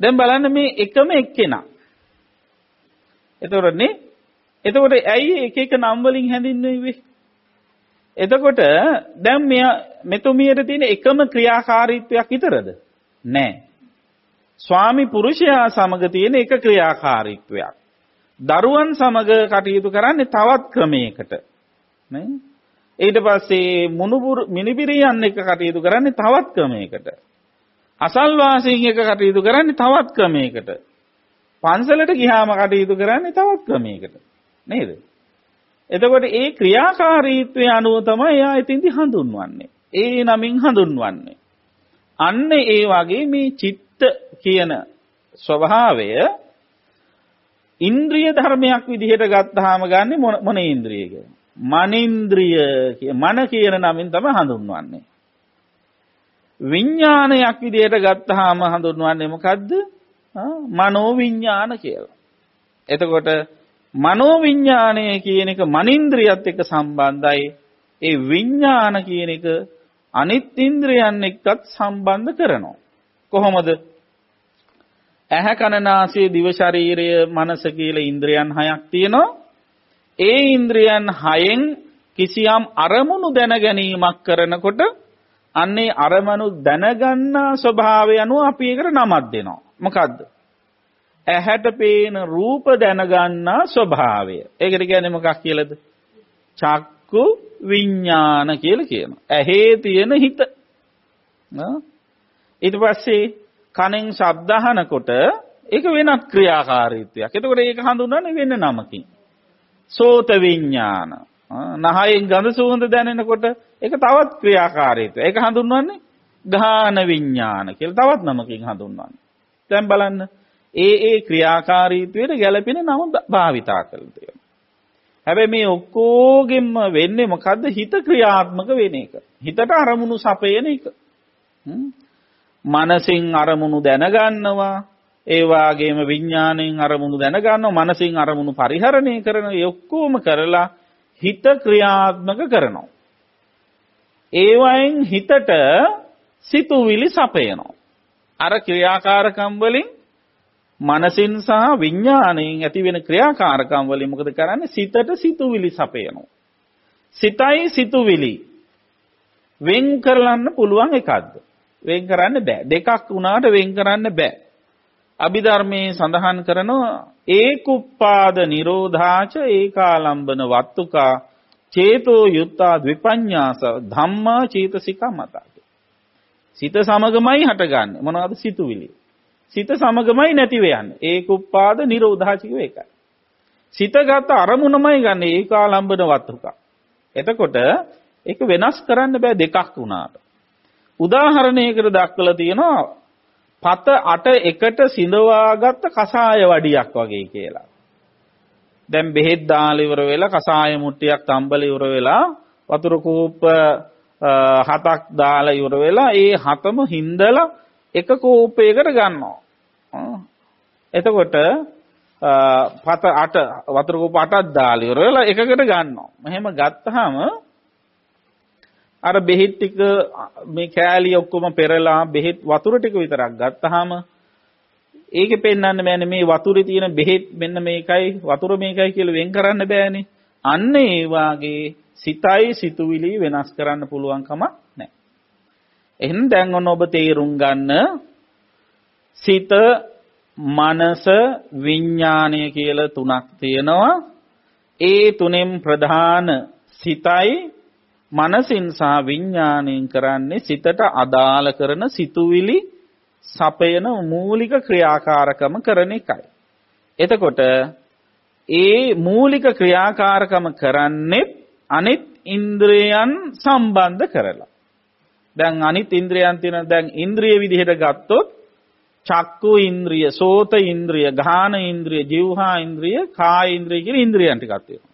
දැන් බලන්න මේ එකම එක්කෙනා. එතකොට නේ එතකොට ඇයි එක එක නම් වලින් හැඳින්වෙන්නේ? එතකොට දැන් මෙයා මෙතුමියට තියෙන එකම ක්‍රියාකාරීත්වයක් විතරද? නෑ. ස්වාමි පුරුෂයා සමග තියෙන එක ක්‍රියාකාරීත්වයක්. දරුවන් සමග කටයුතු කරන්නේ තවත් ක්‍රමයකට. නේ? ඊට පස්සේ මුණුබුරු මිනිබිරියන් එක්ක කටයුතු කරන්නේ තවත් ක්‍රමයකට. අසල්වාසීන් එක්ක කටයුතු කරන්නේ තවත් ක්‍රමයකට. පන්සලට ගියාම කටයුතු කරන්නේ තවත් ක්‍රමයකට. නේද? එතකොට ඒ ක්‍රියාකාරීත්වය අනුව තමයි එයා ඉතින්දි හඳුන්වන්නේ. ඒ නමින් හඳුන්වන්නේ. අන්න ඒ වගේ මේ චිත්ත කියන ස්වභාවය ඉන්ද්‍රිය ධර්මයක් විදිහට ගත්තාම ගන්නෙ මොන ඉන්ද්‍රියද? මනින්ද්‍රිය කිය මන කියන නමින් තමයි හඳුන්වන්නේ. විඥානයක් විදිහට ගත්තාම හඳුන්වන්නේ මොකද්ද? මනෝ විඥාන කියලා. එතකොට මනෝ විඥානය කියන එක මනින්ද්‍රියත් එක්ක සම්බන්ධයි. ඒ විඥාන කියන එක අනිත් ඉන්ද්‍රයන් එක්කත් සම්බන්ධ කරනවා. කොහොමද? ඇහැ කන නාසය දිව ශරීරය මනස කියලා ඉන්ද්‍රයන් හයක් තියෙනවා. ඒ ඉන්ද්‍රයන් හයෙන් කිසියම් අරමුණු දැන ගැනීමක් කරනකොට අන්නේ අරමුණු දැනගන්නා ස්වභාවය අනුව අපි ඒකට නමක් දෙනවා. මොකද්ද? ඇහැට පේන රූප දැනගන්නා ස්වභාවය. ඒකට කියන්නේ මොකක් කියලාද? චක්කු විඥාන කියලා කියනවා. ඇහි තියෙන හිත. ඊට පස්සේ කනෙන් ශබ්ද අහනකොට ඒක වෙනත් ක්‍රියාකාරීත්වයක්. එතකොට ඒක හඳුන්වන්නේ වෙන නමකින්. සෝත විඥාන. නහයෙන් ගඳ සුවඳ දැනෙනකොට ඒක තවත් ක්‍රියාකාරීත්වය. ඒක හඳුන්වන්නේ ගාහන විඥාන කියලා තවත් නමකින් හඳුන්වන්නේ. දැන් බලන්න ඒ ඒ ක්‍රියාකාරීත්වයට ගැළපෙන නම භාවිතා කරලා තියෙනවා. හැබැයි මේ ඔක්කොගෙම වෙන්නේ මොකද්ද? හිත ක්‍රියාත්මක වෙන එක. හිතට අරමුණු සපයන එක. මනසින් අරමුණු දැනගන්නවා. ඒ වාගේම විඥාණයෙන් අරමුණු දැනගන්නවා. මනසින් අරමුණු පරිහරණය කරන ඒ ඔක්කොම කරලා හිත ක්‍රියාත්මක කරනවා. ඒවයින් හිතට සිතුවිලි සපයනවා. අර ක්‍රියාකාරකම් වලින් මනසින් සහ විඥාණයෙන් ඇතිවෙන ක්‍රියාකාරකම් වලින් මොකද කරන්නේ? සිතට සිතුවිලි සපයනවා. සිතයි සිතුවිලි වෙන් කරලන්න පුළුවන් එකක්ද? වෙන් කරන්න බෑ. දෙකක් වුණාට වෙන් කරන්න බෑ. අභිධර්මයේ සඳහන් කරනවා ඒකුප්පාද නිරෝධාච ඒකාලම්බන වත්තුකා චේතෝ යුත්තා ද්විපඤ්ඤාස ධම්මා චේතසිකා මතක. සිත සමගමයි හටගන්නේ. මොනවද සිතුවිලි? සිත සමගමයි නැති වෙන්නේ. ඒකුප්පාද නිරෝධාච කිව්ව එකයි. සිතගත අරමුණමයි ගන්න ඒකාලම්බන වත්තුකා. එතකොට ඒක වෙනස් කරන්න බෑ දෙකක් වුණාට. උදාහරණයකට දක්වලා තියෙනවා පත අට එකට සිඳවාගත්ත කසාය වඩියක් වගේ කියලා. දැන් බෙහෙත් දාලා ඉවර වෙලා කසාය මුට්ටියක් තම්බල ඉවර වෙලා වතුර කෝප්ප හතක් දාලා ඉවර වෙලා ඒ හතම හින්දලා එක කෝපයකට ගන්නවා. එතකොට පත අට වතුර කෝප අටක් දාලා ඉවර වෙලා එකකට ගන්නවා. මෙහෙම ගත්තාම අර බෙහෙත් ටික මේ කෑලි ඔක්කොම පෙරලා බෙහෙත් වතුර ටික විතරක් ගත්තාම ඒකේ පෙන්වන්න බෑනේ මේ වතුරේ තියෙන බෙහෙත් මෙන්න මේකයි වතුර මේකයි කියලා වෙන් කරන්න බෑනේ. අන්න ඒ වාගේ සිතයි සිතුවිලි වෙනස් කරන්න පුළුවන් කමක් නැහැ. එහෙනම් දැන් ඔන්න ඔබ තේරුම් ගන්න සිත මනස විඥානය කියලා තුනක් තියෙනවා. ඒ තුනෙන් ප්‍රධාන සිතයි මනසින් සහ විඥාණයෙන් කරන්නේ සිතට අදාළ කරන සිතුවිලි සපයන මූලික ක්‍රියාකාරකම කරන එකයි. එතකොට ඒ මූලික ක්‍රියාකාරකම කරන්නේ අනිත් ඉන්ද්‍රයන් සම්බන්ධ කරලා. දැන් අනිත් ඉන්ද්‍රයන් තියෙන දැන් ඉන්ද්‍රිය විදිහට ගත්තොත් චක්කු ඉන්ද්‍රිය, සෝත ඉන්ද්‍රිය, ගාහන ඉන්ද්‍රිය, જીවහා ඉන්ද්‍රිය, කාය ඉන්ද්‍රිය කියන ඉන්ද්‍රියන් ටිකක් තියෙනවා.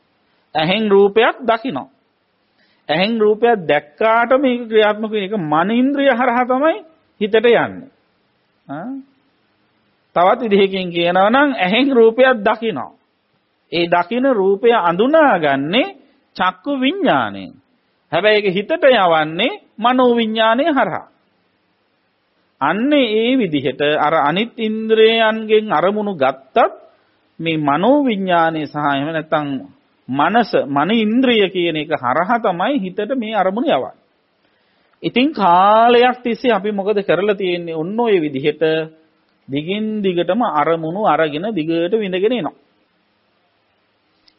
ඇහෙන් රූපයක් දකිනවා. ඇහෙන් රූපයක් දැක්කාට මේක ක්‍රියාත්මක වෙන එක මන ඉන්ද්‍රිය හරහා තමයි හිතට යන්නේ. තවත් විදිහකින් කියනවා නම් ඇහෙන් රූපයක් දකිනවා. ඒ දකින රූපය අඳුනාගන්නේ චක්කු විඥාණයෙන්. හැබැයි ඒක හිතට යවන්නේ මනෝ විඥාණය හරහා. අන්නේ ඒ විදිහට අර අනිත් ඉන්ද්‍රයන්ගෙන් අරමුණු ගත්තත් මේ මනෝ විඥානය සහ එහෙම නැත්නම් මනස මන ඉන්ද්‍රිය කියන එක හරහා තමයි හිතට මේ අරමුණ යවන්නේ. ඉතින් කාලයක් තිස්සේ අපි මොකද කරලා තියෙන්නේ? ඔන්න ඔය විදිහට දිගින් දිගටම අරමුණු අරගෙන දිගට විඳගෙන එනවා.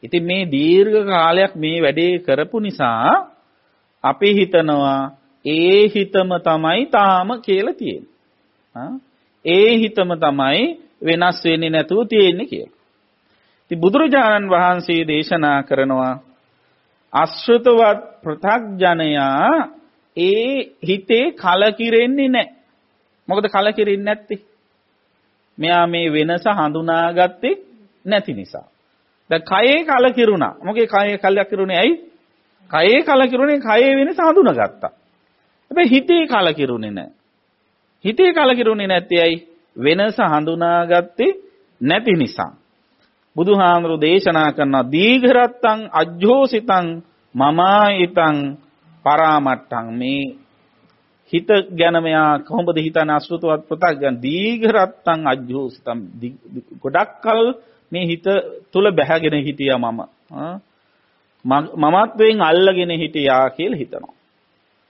ඉතින් මේ දීර්ඝ කාලයක් මේ වැඩේ කරපු නිසා අපි හිතනවා ඒ හිතම තමයි තාම කියලා තියෙන්නේ. ඒ හිතම තමයි වෙනස් වෙන්නේ නැතුව තියෙන්නේ කියලා. ඉතින් බුදුරජාණන් වහන්සේ දේශනා කරනවා අශෘතවත් පෘථග්ජනයා ඒ හිතේ කලකිරෙන්නේ නැහැ. මොකද කලකිරෙන්නේ නැත්තේ? මෙයා මේ වෙනස හඳුනාගත්තේ නැති නිසා. දැන් කයේ කලකිරුණා. මොකේ කයේ කලකිරුණේ ඇයි? කයේ කලකිරුණේ කයේ වෙනස හඳුනාගත්තා. හැබැයි හිතේ කලකිරුණේ නැහැ. හිතේ කලකිරුණේ නැත්තේ ඇයි? වෙනස හඳුනාගත්තේ නැති නිසා. බුදුහාමුදුරු දේශනා කරන දීඝරත්තං අජ්ජෝසිතං මමායිතං පරාමට්ටං. මේ හිත ගැන මෙයා කොහොමද හිතන්නේ? අසෘතවත් පොතක් ගැන දීඝරත්තං අජ්ජෝසිතං. ගොඩක් කල මේ හිත තුල බැහැගෙන හිටියා මම. මමත්වෙන් අල්ලගෙන හිටියා කියලා හිතනවා.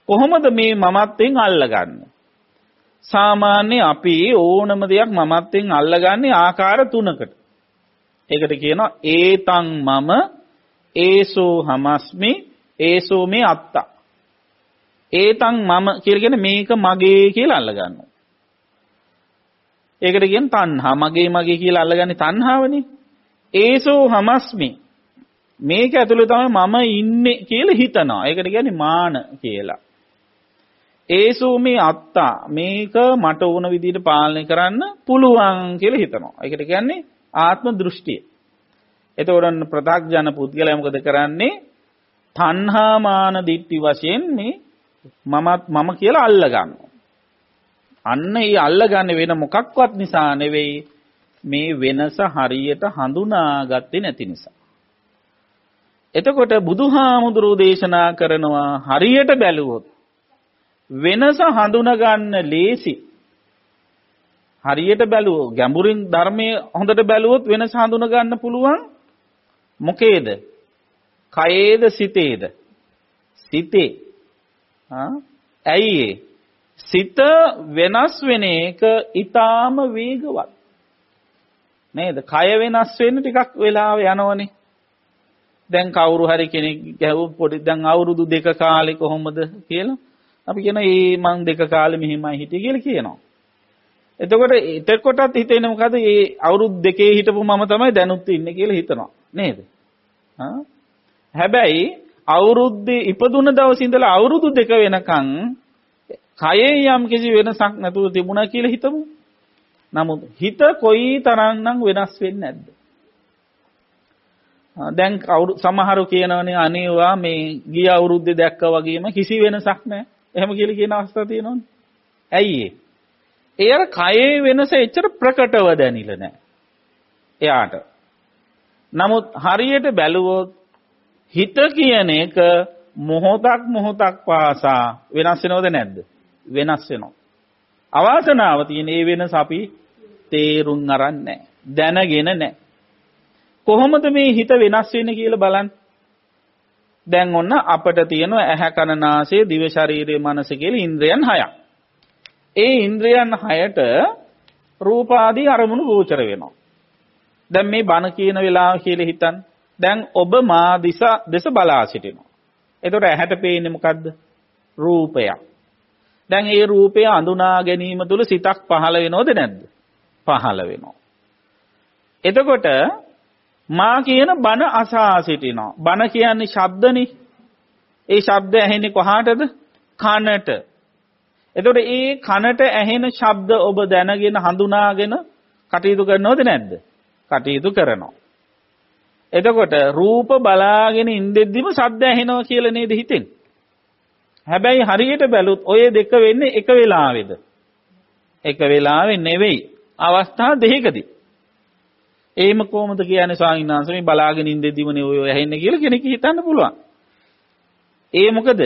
කොහොමද මේ මමත්වෙන් අල්ලගන්නේ සාමාන්‍ය අපි ඕනම දෙයක් මමත්වෙන් අල්ලගන්නේ ආකාර තුනකට ඒකට කියනවා ඒතං මම ඒසෝ හමස්මි ඒසෝ මේ අත්තා. ඒතං මම කියලා කියන්නේ මේක මගේ කියලා අල්ලගන්නවා. ඒකට කියන්නේ තණ්හා මගේ මගේ කියලා අල්ලගන්නේ තණ්හාවනේ. ඒසෝ හමස්මි මේක ඇතුලේ තමයි මම ඉන්නේ කියලා හිතනවා. ඒකට කියන්නේ මාන කියලා. ඒසෝ මේ අත්තා මේක මට ඕන විදිහට පාලනය කරන්න පුළුවන් කියලා හිතනවා. ඒකට කියන්නේ ආත්ම දෘෂ්ටිය. එතකොට ප්‍රත්‍යඥ පුද්ගලයා මොකද කරන්නේ? තණ්හාමාන දිට්ටි වශයෙන් මේ මමත් මම කියලා අල්ල ගන්නවා. අන්න ඒ අල්ලගන්නේ වෙන මොකක්වත් නිසා නෙවෙයි මේ වෙනස හරියට හඳුනාගත්තේ නැති නිසා. එතකොට බුදුහාමුදුරෝ දේශනා කරනවා හරියට බැලුවොත් වෙනස හඳුනගන්න ලේසි හරියට බැලුවොත් ගැඹුරින් ධර්මයේ හොඳට බැලුවොත් වෙනස හඳුන ගන්න පුළුවන් මොකේද? කයේද සිතේද? සිතේ. ඇයි සිත වෙනස් වෙන එක ඊටාම වේගවත්. නේද? කය වෙනස් වෙන්න ටිකක් වෙලාව යනවනේ. දැන් කවුරු හරි කෙනෙක් ගැහුව පොඩි දැන් අවුරුදු දෙක කාලේ කොහොමද කියලා අපි කියන ඒ මං දෙක කාලේ මෙහෙමයි හිටියේ කියලා කියනවා. එතකොට එතකොටත් හිතෙන්නේ මොකද? මේ අවුරුදු දෙකේ හිටපු මම තමයි දැනුත් ඉන්නේ කියලා හිතනවා. නේද? හැබැයි අවුරුද්දේ ඉපදුන දවසේ ඉඳලා අවුරුදු දෙක වෙනකන් කයේ යම් කිසි වෙනසක් නැතුව තිබුණා කියලා හිතමු. නමුත් හිත කොයි තරම්නම් වෙනස් වෙන්නේ නැද්ද? දැන් කවුරු සමහරු කියනවනේ අනේවා මේ ගිය අවුරුද්දේ දැක්කා වගේම කිසි වෙනසක් නැහැ. එහෙම කියලා කියන අවස්ථා තියෙනවනේ. ඇයි ඒ? ඒ අර කයේ වෙනස එච්චර ප්‍රකටව දැනිලා නැහැ. එයාට. නමුත් හරියට බැලුවොත් හිත කියන එක මොහොතක් මොහොතක් පාසා වෙනස් වෙනවද නැද්ද? වෙනස් වෙනවා. අවාසනාව තියෙන ඒ වෙනස අපි තේරුම් අරන් නැහැ. දැනගෙන නැහැ. කොහොමද මේ හිත වෙනස් වෙන්නේ කියලා බලන්න. දැන් ඔන්න අපිට තියෙන ඇහැ කන නාසය දිව ශරීරය මනස කියලා ඉන්ද්‍රයන් හයක්. ඒ ඉන්ද්‍රයන් හයට රූපාදී අරමුණු ගෝචර වෙනවා. දැන් මේ බණ කියන වෙලාව කියලා හිතන්න. දැන් ඔබ මා දිස දෙස බලා සිටිනවා. එතකොට ඇහැට පේන්නේ මොකද්ද? රූපයක්. දැන් ඒ රූපය අඳුනා ගැනීම තුල සිතක් පහළ වෙනවද නැද්ද? පහළ වෙනවා. එතකොට මා කියන බණ අසා සිටිනවා. බණ කියන්නේ ශබ්දනේ. ඒ ශබ්ද ඇහෙන්නේ කොහාටද? කනට. එතකොට ඒ කනට ඇහෙන ශබ්ද ඔබ දැනගෙන හඳුනාගෙන කටයුතු කරනවද නැද්ද? කටයුතු කරනවා. එතකොට රූප බලාගෙන ඉඳෙද්දිම ශබ්ද ඇහෙනවා කියලා නේද හිතෙන්නේ? හැබැයි හරියට බැලුත් ඔය දෙක වෙන්නේ එක වෙලාවෙද? එක වෙලාවෙ නෙවෙයි. අවස්ථා දෙකකදී. එහෙම කොහොමද කියන්නේ ස්වාමීන් වහන්සේ මේ බලාගෙන ඉඳෙද්දිමනේ ඔය ඇහෙන්නේ කියලා කෙනෙක් හිතන්න පුළුවන්. ඒ මොකද?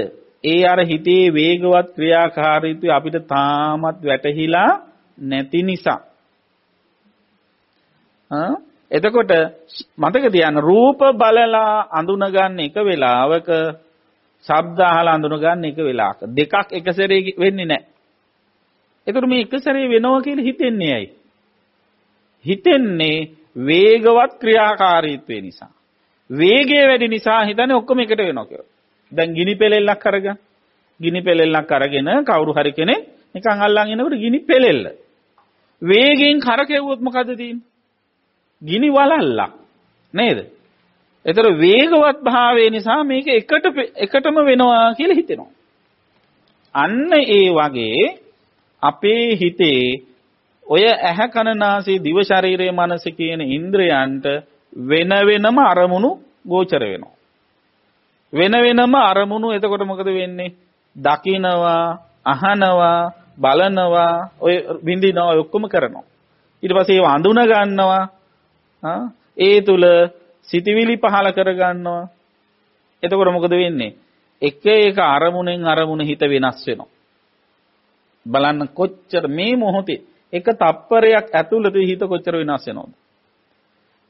ඒ අර හිතේ වේගවත් ක්‍රියාකාරීත්වය අපිට තාමත් වැටහිලා නැති නිසා. එතකොට මතක තියාගන්න රූප බලලා අඳුනගන්න එක වෙලාවක ශබ්ද අහලා අඳුනගන්න එක වෙලාවක දෙකක් එක සැරේ වෙන්නේ නැහැ. ඒතර මේ එක සැරේ වෙනවා කියලා හිතෙන්නේ ඇයි? හිතෙන්නේ වේගවත් ක්‍රියාකාරීත්වය නිසා. වේගය වැඩි නිසා හිතන්නේ ඔක්කොම එකට වෙනවා කියලා. දැන් ගිනි පෙලෙල්ලක් අරගන්න. ගිනි පෙලෙල්ලක් අරගෙන කවුරු හරි කෙනෙක් නිකන් අල්ලන් එනකොට ගිනි පෙලෙල්ල. වේගෙන් කරකෙව්වොත් මොකද තියෙන්නේ? ගිනි වලල්ලක්. නේද? ඒතර වේගවත් භාවය නිසා මේක එකට එකටම වෙනවා කියලා හිතෙනවා. අන්න ඒ වගේ අපේ හිතේ ඔය ඇහැ කන නාසය දිව ශරීරය මනස කියන ඉන්ද්‍රයන්ට වෙන වෙනම අරමුණු ගෝචර වෙනවා. වෙන වෙනම අරමුණු එතකොට මොකද වෙන්නේ? දකිනවා, අහනවා, බලනවා, ඔය විඳිනවා ඔක්කොම කරනවා. ඊට පස්සේ ඒව අඳුන ගන්නවා. ඒ තුල සිතවිලි පහල කර ගන්නවා. එතකොට මොකද වෙන්නේ? එක එක අරමුණෙන් අරමුණ හිත වෙනස් වෙනවා. බලන්න කොච්චර මේ මොහොතේ එක තප්පරයක් ඇතුළත හිත කොච්චර වෙනස් වෙනවද?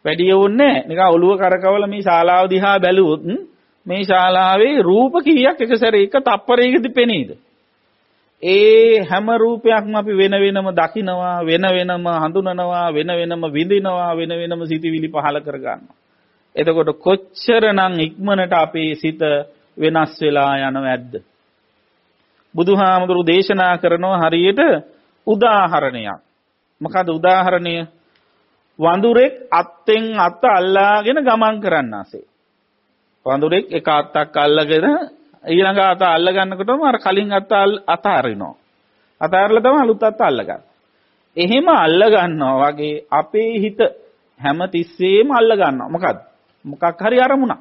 වැඩි යවන්නේ නිකන් ඔළුව කරකවල මේ ශාලාව දිහා බැලුවොත් මේ ශාලාවේ රූප කීයක් එක සැරේ එක තප්පරයකදී පෙනීද? ඒ හැම රූපයක්ම අපි වෙන වෙනම දකිනවා වෙන වෙනම හඳුනනවා වෙන වෙනම විඳිනවා වෙන වෙනම සිතිවිලි පහල කර ගන්නවා. එතකොට කොච්චරනම් ඉක්මනට අපේ සිත වෙනස් වෙලා යනවද? බුදුහාමුදුරු දේශනා කරනවා හරියට උදාහරණයක්. මොකද උදාහරණය? වඳුරෙක් අත්ෙන් අත අල්ලාගෙන ගමන් කරන්නාසේ. වඳුරෙක් එක අත්තක් අල්ලගෙන ඊළඟ අත අල්ල ගන්නකොටම අර කලින් අත අතහරිනවා. අතහැරලා තමයි අලුත් අත අල්ලගන්නේ. එහෙම අල්ල ගන්නවා වගේ අපේ හිත හැම තිස්සෙම අල්ල ගන්නවා. මොකද්ද? මොකක් හරි අරමුණක්.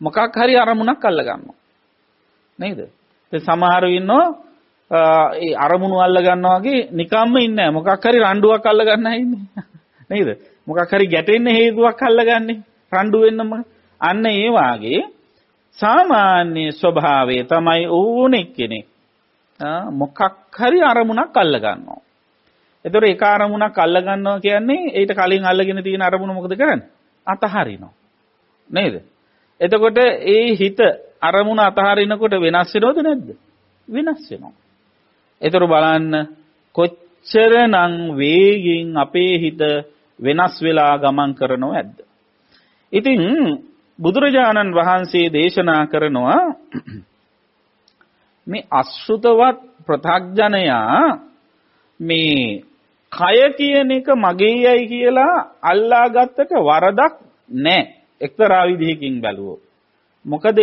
මොකක් හරි අරමුණක් අල්ල ගන්නවා. නේද? ඒ සමහරව ඉන්නවා ඒ අරමුණු අල්ල ගන්නවා වගේ නිකම්ම ඉන්නේ නැහැ. මොකක් හරි රණ්ඩුවක් අල්ල ගන්නයි ඉන්නේ. නේද? මොකක් හරි ගැටෙන්න හේතුවක් අල්ලගන්නේ. රණ්ඩු වෙන්නම. අන්න ඒ වාගේ සාමාන්‍ය ස්වභාවය තමයි ඕනෙ කෙනෙක්. මොකක් හරි අරමුණක් අල්ල ගන්නවා. ඒතර ඒක අරමුණක් අල්ල ගන්නවා කියන්නේ ඊට කලින් අල්ලගෙන තියෙන අරමුණ මොකද කරන්නේ? අතහරිනවා. නේද? එතකොට ඒ හිත අරමුණ අතහරිනකොට වෙනස් වෙනවද නැද්ද? වෙනස් වෙනවා. ඒතර බලන්න කොච්චරනම් වේගින් අපේ හිත වෙනස් වෙලා ගමන් කරනව ඇද්ද? ඉතින් බුදුරජාණන් වහන්සේ දේශනා කරනවා මේ අශෘතවත් ප්‍ර탁ජනයා මේ කය කියන එක මගේයයි කියලා අල්ලාගත්තට වරදක් නැහැ. එක්තරා විදිහකින් බැලුවොත්. මොකද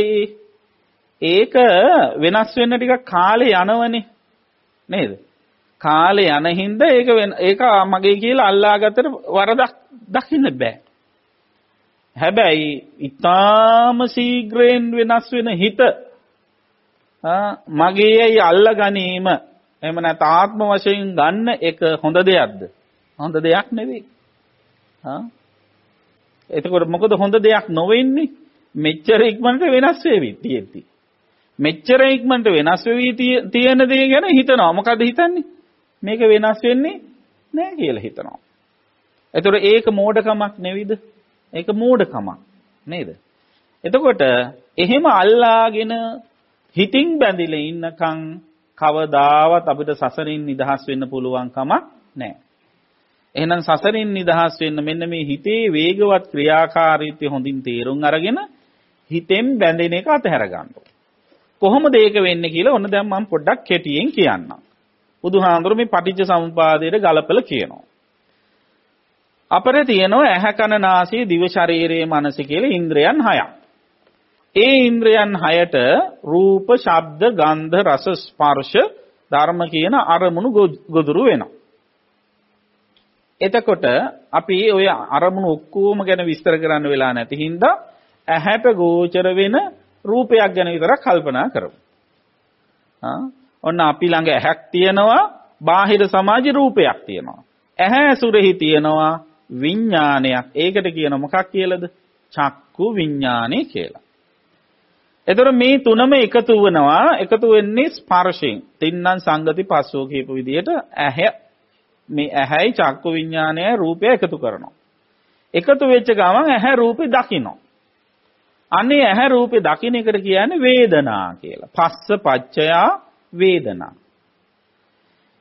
ඒක වෙනස් වෙන්න ටිකක් කාලේ යනවනේ. නේද? කාලේ යන හින්දා ඒක ඒක මගේ කියලා අල්ලාගත්තට වරදක් දකින්න බෑ. හැබැයි ඊටාම ශීඝ්‍රයෙන් වෙනස් වෙන හිත මගේයි අල්ල ගැනීම එහෙම නැත්නම් ආත්ම වශයෙන් ගන්න එක හොඳ දෙයක්ද? හොඳ දෙයක් නෙවෙයි. හා එතකොට මොකද හොඳ දෙයක් නොවෙන්නේ? මෙච්චර ඉක්මනට වෙනස් වෙවි තියෙද්දි. මෙච්චර ඉක්මනට වෙනස් වෙවි තියෙන දේ ගැන හිතනවා. මොකද හිතන්නේ? මේක වෙනස් වෙන්නේ නැහැ කියලා හිතනවා. එතකොට ඒක මෝඩකමක් නෙවිද? ඒක මෝඩකමක් නේද? එතකොට එහෙම අල්ලාගෙන හිතින් බැඳිලා ඉන්නකම් කවදාවත් අපිට සසරින් නිදහස් වෙන්න පුළුවන් කමක් නැහැ. එහෙනම් සසරින් නිදහස් වෙන්න මෙන්න මේ හිතේ වේගවත් ක්‍රියාකාරීත්වය හොඳින් තේරුම් අරගෙන හිතෙන් බැඳෙන එක අතහැර ගන්න කොහොමද ඒක වෙන්නේ කියලා ඔන්න දැන් මම පොඩ්ඩක් කෙටියෙන් කියන්නම්. බුදුහාඳුර මේ පටිච්ච සමුපාදයට ගලපලා කියනවා. අපර තියෙනවා ඇහැ කන නාසය දිව ශරීරයේ මනස කියලා ඉන්ද්‍රයන් හයක්. ඒ ඉන්ද්‍රයන් හයට රූප, ශබ්ද, ගන්ධ, රස, ස්පර්ශ ධර්ම කියන අරමුණු ගොදුරු වෙනවා. එතකොට අපි ওই අරමුණු ඔක්කොම ගැන විස්තර කරන්න වෙලා නැති හින්දා ඇහැට ගෝචර වෙන රූපයක් ගැන විතරක් කල්පනා කරමු. ඔන්න අපි ළඟ ඇහැක් තියෙනවා, බාහිර සමාජ රූපයක් තියෙනවා. ඇහැ ඇසුරෙහි තියෙනවා විඥානයක්. ඒකට කියන මොකක් කියලාද? චක්කු විඥානය කියලා. එතකොට මේ තුනම එකතු වෙනවා එකතු වෙන්නේ ස්පර්ශයෙන්. තින්නම් සංගති පස්සෝ කියපු විදිහට ඇහැ මේ ඇහැයි චක්කු විඥානයයි රූපය එකතු කරනවා. එකතු වෙච්ච ගමන් ඇහැ රූපේ දකිනවා. අනේ ඇහැ රූපේ දකින්න එකට කියන්නේ වේදනා කියලා. පස්ස පච්චයා වේදනා.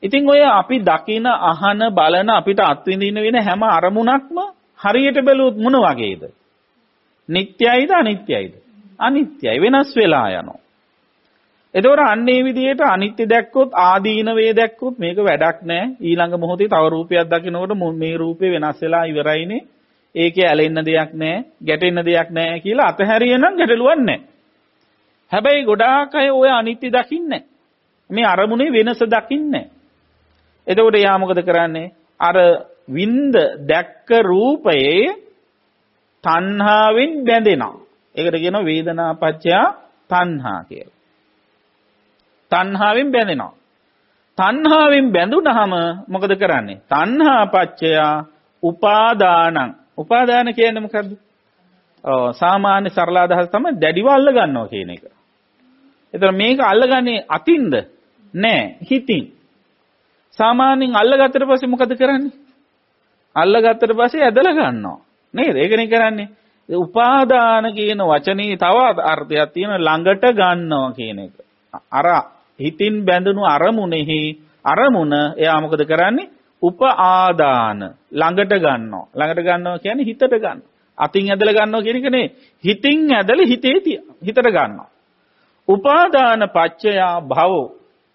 ඉතින් ඔය අපි දකින අහන බලන අපිට අත්විඳින්න වෙන හැම අරමුණක්ම හරියට බැලුවොත් මොන වගේද? නිට්ටයයිද අනිත්‍යයිද? අනිත්‍යයි වෙනස් වෙලා යනවා. එතකොට අන්නේ විදිහට අනිත්‍ය දැක්කොත් ආදීන වේ දැක්කොත් මේක වැඩක් නෑ. ඊළඟ මොහොතේ තව රූපයක් දකිනකොට මේ රූපේ වෙනස් වෙලා ඉවරයිනේ. ඒකේ ඇලෙන්න දෙයක් නෑ, ගැටෙන්න දෙයක් නෑ කියලා අතහැරියනම් ගැටලුවක් නෑ. හැබැයි ගොඩාක් අය ওই අනිත්‍ය දකින්නේ මේ අරමුණේ වෙනස දකින්නේ එතකොට එයා මොකද කරන්නේ? අර වින්ද දැක්ක රූපයේ තණ්හාවෙන් බැඳෙනවා. ඒකට කියනවා වේදනා පත්‍ය තණ්හා කියලා. තණ්හාවෙන් බැඳෙනවා. තණ්හාවෙන් බැඳුනහම මොකද කරන්නේ? තණ්හා පත්‍ය උපාදානං. උපාදාන කියන්නේ මොකද්ද? ඔව් සාමාන්‍ය සරල අදහස තමයි දැඩිව අල්ල ගන්නවා කියන එක. එතන මේක අල්ලගන්නේ අතින්ද? නෑ හිතින්. සාමාන්‍යයෙන් අල්ලගත්තට පස්සේ මොකද කරන්නේ? අල්ලගත්තට පස්සේ ඇදලා ගන්නවා. නේද? ඒකනේ කරන්නේ. උපාදාන කියන වචනේ තව අර්ථයක් තියෙන ළඟට ගන්නවා කියන එක. අර හිතින් බැඳුණු අරමුණෙහි අරමුණ එයා මොකද කරන්නේ? උපාදාන ළඟට ගන්නවා. ළඟට ගන්නවා කියන්නේ හිතට ගන්න. අතින් ඇදලා ගන්නවා කියන එක නේ. හිතින් ඇදලා හිතේ හිතට ගන්නවා. උපාදාන පච්චයා භව.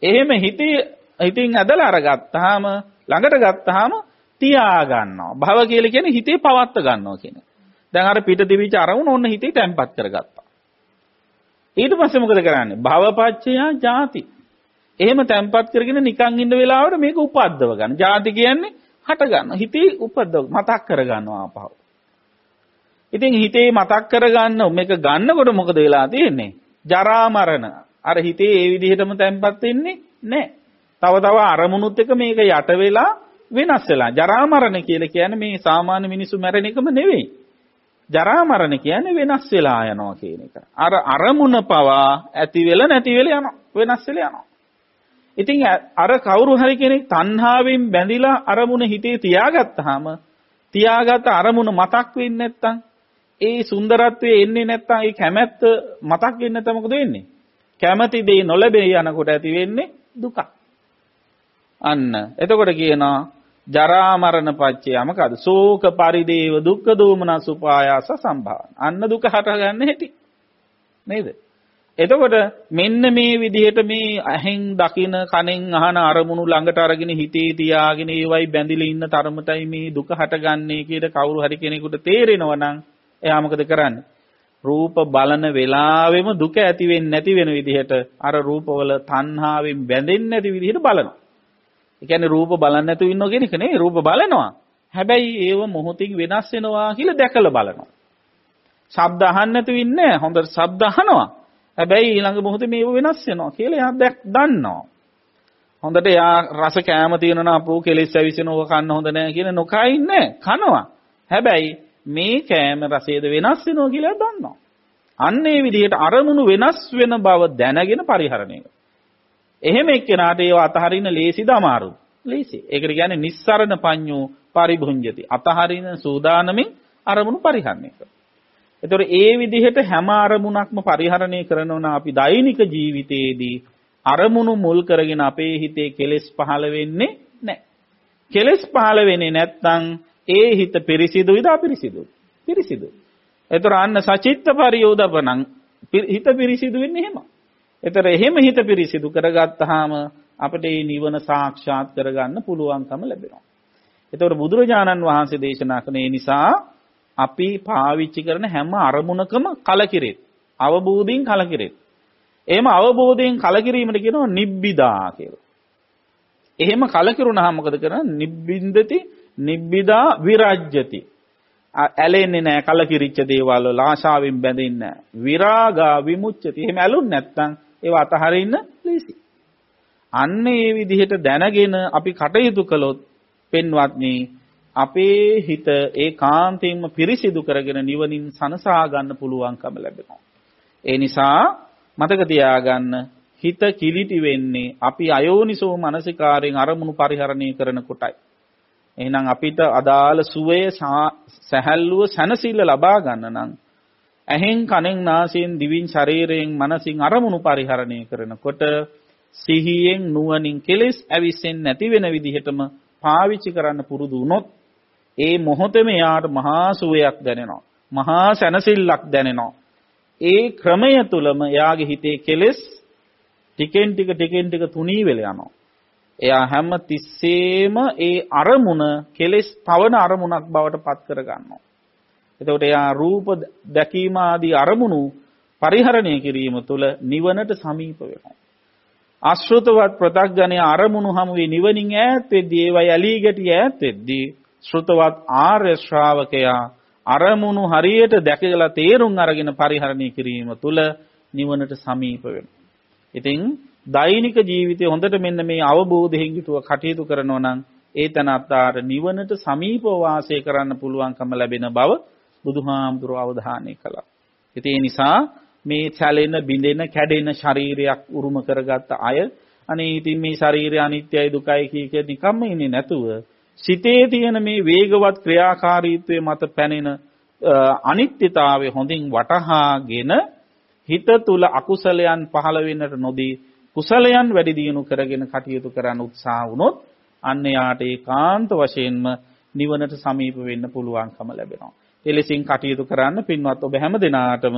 එහෙම හිතේ හිතින් ඇදලා අරගත්තාම ළඟට ගත්තාම තියා ගන්නවා. භව කියලා කියන්නේ හිතේ පවත්ත ගන්නවා කියන. දැන් අර පිට දිවිච අරමුණ ඔන්න හිතේ තැම්පත් කරගත්තා. ඊට පස්සේ මොකද කරන්නේ? භවපච්චයා ಜಾති. එහෙම තැම්පත් කරගෙන නිකන් ඉන්න වෙලාවට මේක උපද්දව ගන්න. ಜಾති කියන්නේ හට ගන්න. හිතේ උපද්දව මතක් කර ගන්නවා ආපහු. ඉතින් හිතේ මතක් කර ගන්න මේක ගන්නකොට මොකද වෙලා තියෙන්නේ? ජරා මරණ. අර හිතේ ඒ විදිහටම තැම්පත් වෙන්නේ නැහැ. තව තව අරමුණුත් එක මේක යට වෙලා වෙනස් වෙලා. ජරා මරණ කියලා කියන්නේ මේ සාමාන්‍ය මිනිස්සු මැරෙන එකම නෙවෙයි. ජරා මරණ කියන්නේ වෙනස් වෙලා යනවා කියන එක. අර අරමුණ පවා ඇති වෙලා නැති වෙලා යනවා. වෙනස් වෙලා යනවා. ඉතින් අර කවුරු හරි කෙනෙක් තණ්හාවෙන් බැඳිලා අරමුණ හිතේ තියාගත්තාම තියාගත් අරමුණ මතක් වෙන්නේ නැත්තම් ඒ සුන්දරත්වයේ එන්නේ නැත්තම් ඒ කැමැත්ත මතක් වෙන්නේ නැත්නම් මොකද වෙන්නේ? කැමැති දේ නොලැබේ යනකොට ඇති වෙන්නේ දුකක්. අන්න. එතකොට කියනවා ජරා මරණ පච්චය මොකද? ශෝක පරිදේව දුක්ඛ දෝමනස් උපායාස සම්භාවන. අන්න දුක හටගන්න හැටි. නේද? එතකොට මෙන්න මේ විදිහට මේ ඇහෙන් දකින කනෙන් අහන අරමුණු ළඟට අරගෙන හිතේ තියාගෙන ඒවයි බැඳිලා ඉන්න තරමටයි මේ දුක හටගන්නේ කියලා කවුරු හරි කෙනෙකුට තේරෙනවා නම් එයා මොකද කරන්නේ? රූප බලන වෙලාවෙම දුක ඇති වෙන්නේ නැති වෙන විදිහට අර රූපවල තණ්හාවෙන් බැඳෙන්නේ නැති විදිහට බලනවා. ඒ කියන්නේ රූප බලන්නේ නැතුව ඉන්නව කියන එක නෙවෙයි රූප බලනවා. හැබැයි ඒව මොහොතින් වෙනස් වෙනවා කියලා දැකලා බලනවා. ශබ්ද අහන්න නැතුව ඉන්නේ හොඳට ශබ්ද අහනවා. හැබැයි ඊළඟ මොහොතේ මේව වෙනස් වෙනවා කියලා එයා දැක් දන්නවා. හොඳට එයා රස කෑම තියෙනවා අපෝ කෙලෙස් ඇවිසිනව කන්න හොඳ නැහැ කියන නොකා ඉන්නේ කනවා. හැබැයි මේ කෑම රසයේද වෙනස් වෙනවා කියලා දන්නවා. අන්න ඒ විදිහට අරමුණු වෙනස් වෙන බව දැනගෙන පරිහරණය එහෙම එක්කෙනාට ඒව අතහරින්න ලේසිද අමාරුද? ලේසි. ඒකට කියන්නේ නිස්සරණ පඤ්ඤෝ පරිභුඤ්ජති. අතහරින සූදානමින් අරමුණු පරිහරණය කරනවා. එතකොට ඒ විදිහට හැම අරමුණක්ම පරිහරණය කරනවා අපි දෛනික ජීවිතයේදී අරමුණු මුල් කරගෙන අපේ හිතේ කෙලෙස් පහළ වෙන්නේ නැහැ. කෙලෙස් පහළ වෙන්නේ නැත්නම් ඒ හිත පිරිසිදුයිද අපිරිසිදුද? පිරිසිදුයි. එතකොට අන්න සචිත්ත පරියෝදපණං හිත පිරිසිදු වෙන්නේ එහෙම. එතකොට එහෙම හිත පිරිසිදු කරගත්තාම අපිට මේ නිවන සාක්ෂාත් කරගන්න පුළුවන්කම ලැබෙනවා. එතකොට බුදුරජාණන් වහන්සේ දේශනා කරන නිසා අපි පාවිච්චි කරන හැම අරමුණකම කලකිරෙත්. අවබෝධයෙන් කලකිරෙත්. එහෙම අවබෝධයෙන් කලකිරීමට කියනවා නිබ්බිදා කියලා. එහෙම කලකිරුණාම මොකද කරන්නේ? නිබ්බින්දති නිබ්බිදා විරජ්‍යති. ඇලෙන්නේ නැහැ කලකිරිච්ච දේවල් වල ආශාවෙන් බැඳෙන්නේ නැහැ. විරාගා විමුච්ඡති. එහෙම ඇලුන් නැත්තම් ඒව අතහරින්න ලීසි. අන්න ඒ විදිහට දැනගෙන අපි කටයුතු කළොත් පෙන්වත්නි අපේ හිත ඒකාන්තයෙන්ම පිරිසිදු කරගෙන නිවනින් සනසා ගන්න පුළුවන්කම ලැබෙනවා. ඒ නිසා මතක තියාගන්න හිත කිලිටි වෙන්නේ අපි අයෝනිසෝ මනසිකාරයෙන් අරමුණු පරිහරණය කරන කොටයි. එහෙනම් අපිට අදාළ සුවය සැහැල්ලුව සැනසෙල්ල ලබා ගන්න නම් ඇහෙන් කනෙන් නාසයෙන් දිවින් ශරීරයෙන් මනසින් අරමුණු පරිහරණය කරනකොට සිහියෙන් නුවණින් කෙලෙස් ඇවිස්සෙන්නේ නැති වෙන විදිහටම පාවිච්චි කරන්න පුරුදු වුණොත් ඒ මොහොතේම යාට මහා සුවයක් දැනෙනවා. මහා සැනසෙල්ලක් දැනෙනවා. ඒ ක්‍රමය තුලම එයාගේ හිතේ කෙලෙස් ටිකෙන් ටික ටිකෙන් ටික තුනී වෙලා යනවා. එයා හැම තිස්සෙම ඒ අරමුණ කෙලෙස් තවන අරමුණක් බවට පත් කර ගන්නවා. එතකොට එයා රූප දැකීම ආදී අරමුණු පරිහරණය කිරීම තුළ නිවනට සමීප වෙනවා. අශෘතවත් ප්‍රත්‍යඥය අරමුණු හමුවේ නිවනින් ඈත් වෙද්දී ඒවයි ඇලී ගැටි ඈත් වෙද්දී ශ්‍රුතවත් ආර්ය ශ්‍රාවකයා අරමුණු හරියට දැකලා තේරුම් අරගෙන පරිහරණය කිරීම තුළ නිවනට සමීප වෙනවා. ඉතින් දෛනික ජීවිතේ හොඳට මෙන්න මේ අවබෝධයෙන් යුතුව කටයුතු කරනවා නම් ඒ තනත්තාට නිවනට සමීපව වාසය කරන්න පුළුවන්කම ලැබෙන බව බුදුහාමුදුරුව අවධානය කළා. ඉතින් ඒ නිසා මේ සැලෙන, බිඳෙන, කැඩෙන ශරීරයක් උරුම කරගත්ත අය අනේ ඉතින් මේ ශරීරය අනිත්‍යයි දුකයි කිය කිය නිකම්ම ඉන්නේ නැතුව සිතේ තියෙන මේ වේගවත් ක්‍රියාකාරීත්වයේ මත පැනෙන අනිත්‍යතාවය හොඳින් වටහාගෙන හිත තුල අකුසලයන් පහළ වෙන්නට නොදී කුසලයන් වැඩි දියුණු කරගෙන කටයුතු කරන්න උත්සාහ වුණොත් අන්න යාට ඒකාන්ත වශයෙන්ම නිවනට සමීප වෙන්න පුළුවන්කම ලැබෙනවා. එලෙසින් කටයුතු කරන්න පින්වත් ඔබ හැම දිනාටම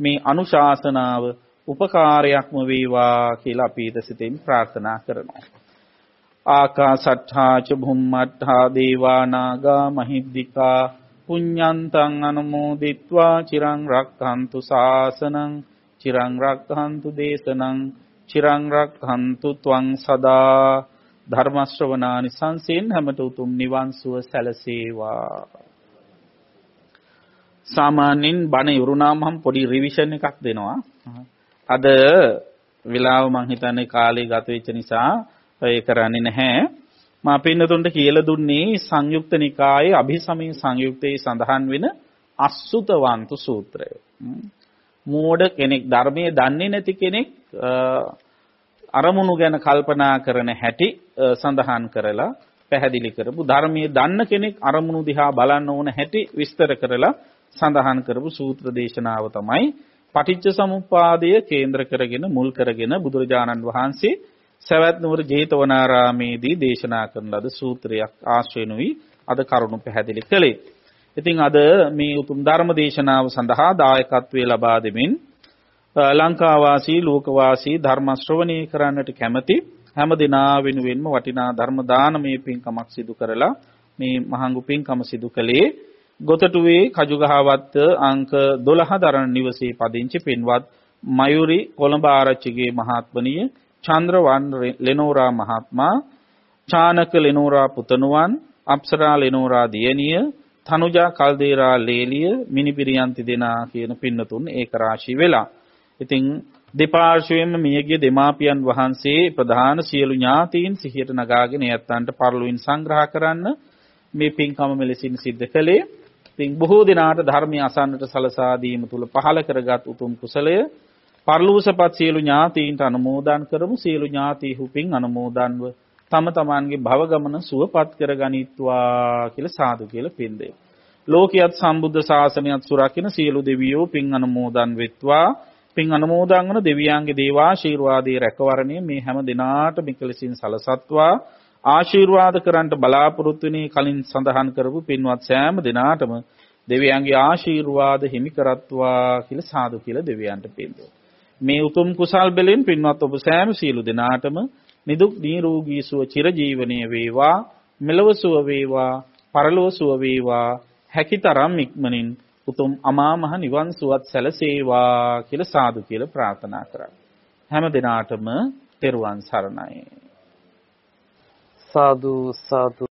මේ අනුශාසනාව උපකාරයක්ම වේවා කියලා අපි ඊට සිතින් ප්‍රාර්ථනා කරනවා. ආකාසට්ඨා ච භුම්මට්ඨා දේවා නාග මහිද්దికා පුඤ්ඤන්තං අනුමෝදිත්වා චිරං රක්ඛන්තු සාසනං චිරං රක්ඛන්තු දේශනං චිරං රක්ඛන්තු ත්වං සදා. ධර්ම ශ්‍රවණානි සංසෙන් හැමත උතුම් නිවන් සුව සැලසේවා. සාමාන්‍යයෙන් බණ ඉවරුනාම මම පොඩි රිවිෂන් එකක් දෙනවා. අද වෙලාව මං හිතන්නේ කාලේ ගත වෙච්ච නිසා ඒ කරන්නේ නැහැ. මා පින්නතුන්ට කියලා දුන්නේ සංයුක්ත නිකායේ අභිසමය සංයුක්තයේ සඳහන් වෙන අසුතවන්තු සූත්‍රය. මෝඩ කෙනෙක් ධර්මයේ දන්නේ නැති කෙනෙක් අරමුණු ගැන කල්පනා කරන හැටි සඳහන් කරලා පැහැදිලි කරපු ධර්මයේ දන්න කෙනෙක් අරමුණු දිහා බලන්න ඕන හැටි විස්තර කරලා සඳහන් කරපු සූත්‍ර දේශනාව තමයි පටිච්ච සමුප්පාදය කේන්ද්‍ර කරගෙන මුල් කරගෙන බුදුරජාණන් වහන්සේ සවැත් නුවර ජේතවනාරාමේදී දේශනා කරන ලද සූත්‍රයක් ආශ්‍රයනුයි අද කරුණු පැහැදිලි කළේ. ඉතින් අද මේ උතුම් ධර්ම දේශනාව සඳහා දායකත්වයේ ලබා දෙමින් ලංකාවාසී ලෝකවාසී ධර්ම ශ්‍රවණය කරන්නට කැමැති හැම දිනා වෙනුවෙන්ම වටිනා ධර්ම දානමය පින්කමක් සිදු කරලා මේ මහඟු පින්කම සිදු කළේ ගොතටුවේ කජුගහවත්ත අංක 12 දරණ නිවසේ පදිංචි පින්වත් මයුරි කොළඹ ආරච්චිගේ මහත්මනිය චන්ද්‍රවන් ලෙනෝරා මහත්මයා චානක ලෙනෝරා පුතණුවන් අප්සරා ලෙනෝරා දියණිය තනුජා කල්දේරා ලේලිය මිනිපිරියන්ති දෙනා කියන පින්නතුන් ඒක රාශී වෙලා. ඉතින් දෙපාර්ශ්වයෙන්ම මියගිය දෙමාපියන් වහන්සේ ප්‍රධාන සියලු ඥාතීන් සිහියට නගාගෙන යත්තන්ට පරිලුවින් සංග්‍රහ කරන්න මේ පින්කම මෙලෙසින් සිද්ධ කළේ. ඉතින් බොහෝ දිනාට ධර්මය අසන්නට සලසා දීම තුල පහල කරගත් උතුම් කුසලය පරලෝසපත් සියලු ඥාතීන්ට අනුමෝදන් කරමු සියලු ඥාතීහු පින් අනුමෝදන්ව තම තමන්ගේ භව ගමන සුවපත් කරගනිත්වා කියලා සාදු කියලා පින් දෙයි. ලෝකියත් සම්බුද්ධ ශාසනයත් සුරකින්න සියලු දෙවියෝ පින් අනුමෝදන් වෙත්වා. පින් අනුමෝදන් වන දෙවියන්ගේ දේවාශීර්වාදයේ රැකවරණය මේ හැම දිනාට මිකලසින් සලසත්වා ආශීර්වාද කරන්නට බලාපොරොත්තු වෙනේ කලින් සඳහන් කරපු පින්වත් සෑම දිනාටම දෙවියන්ගේ ආශීර්වාද හිමි කරත්වා කියලා සාදු කියලා දෙවියන්ට පින් මේ උතුම් කුසල් බෙලෙන් පින්වත් ඔබ සෑම සීලු දිනාටම නිදුක් නිරෝගී සුව චිරජීවනයේ වේවා මෙලව සුව වේවා පරලොව සුව වේවා හැකිතරම් ඉක්මනින් උතුම් අමා මහ නිවන් සුවත් සැලසේවා කියලා සාදු කියලා ප්‍රාර්ථනා කරා. හැම දිනාටම තෙරුවන් සරණයි. සාදු සාදු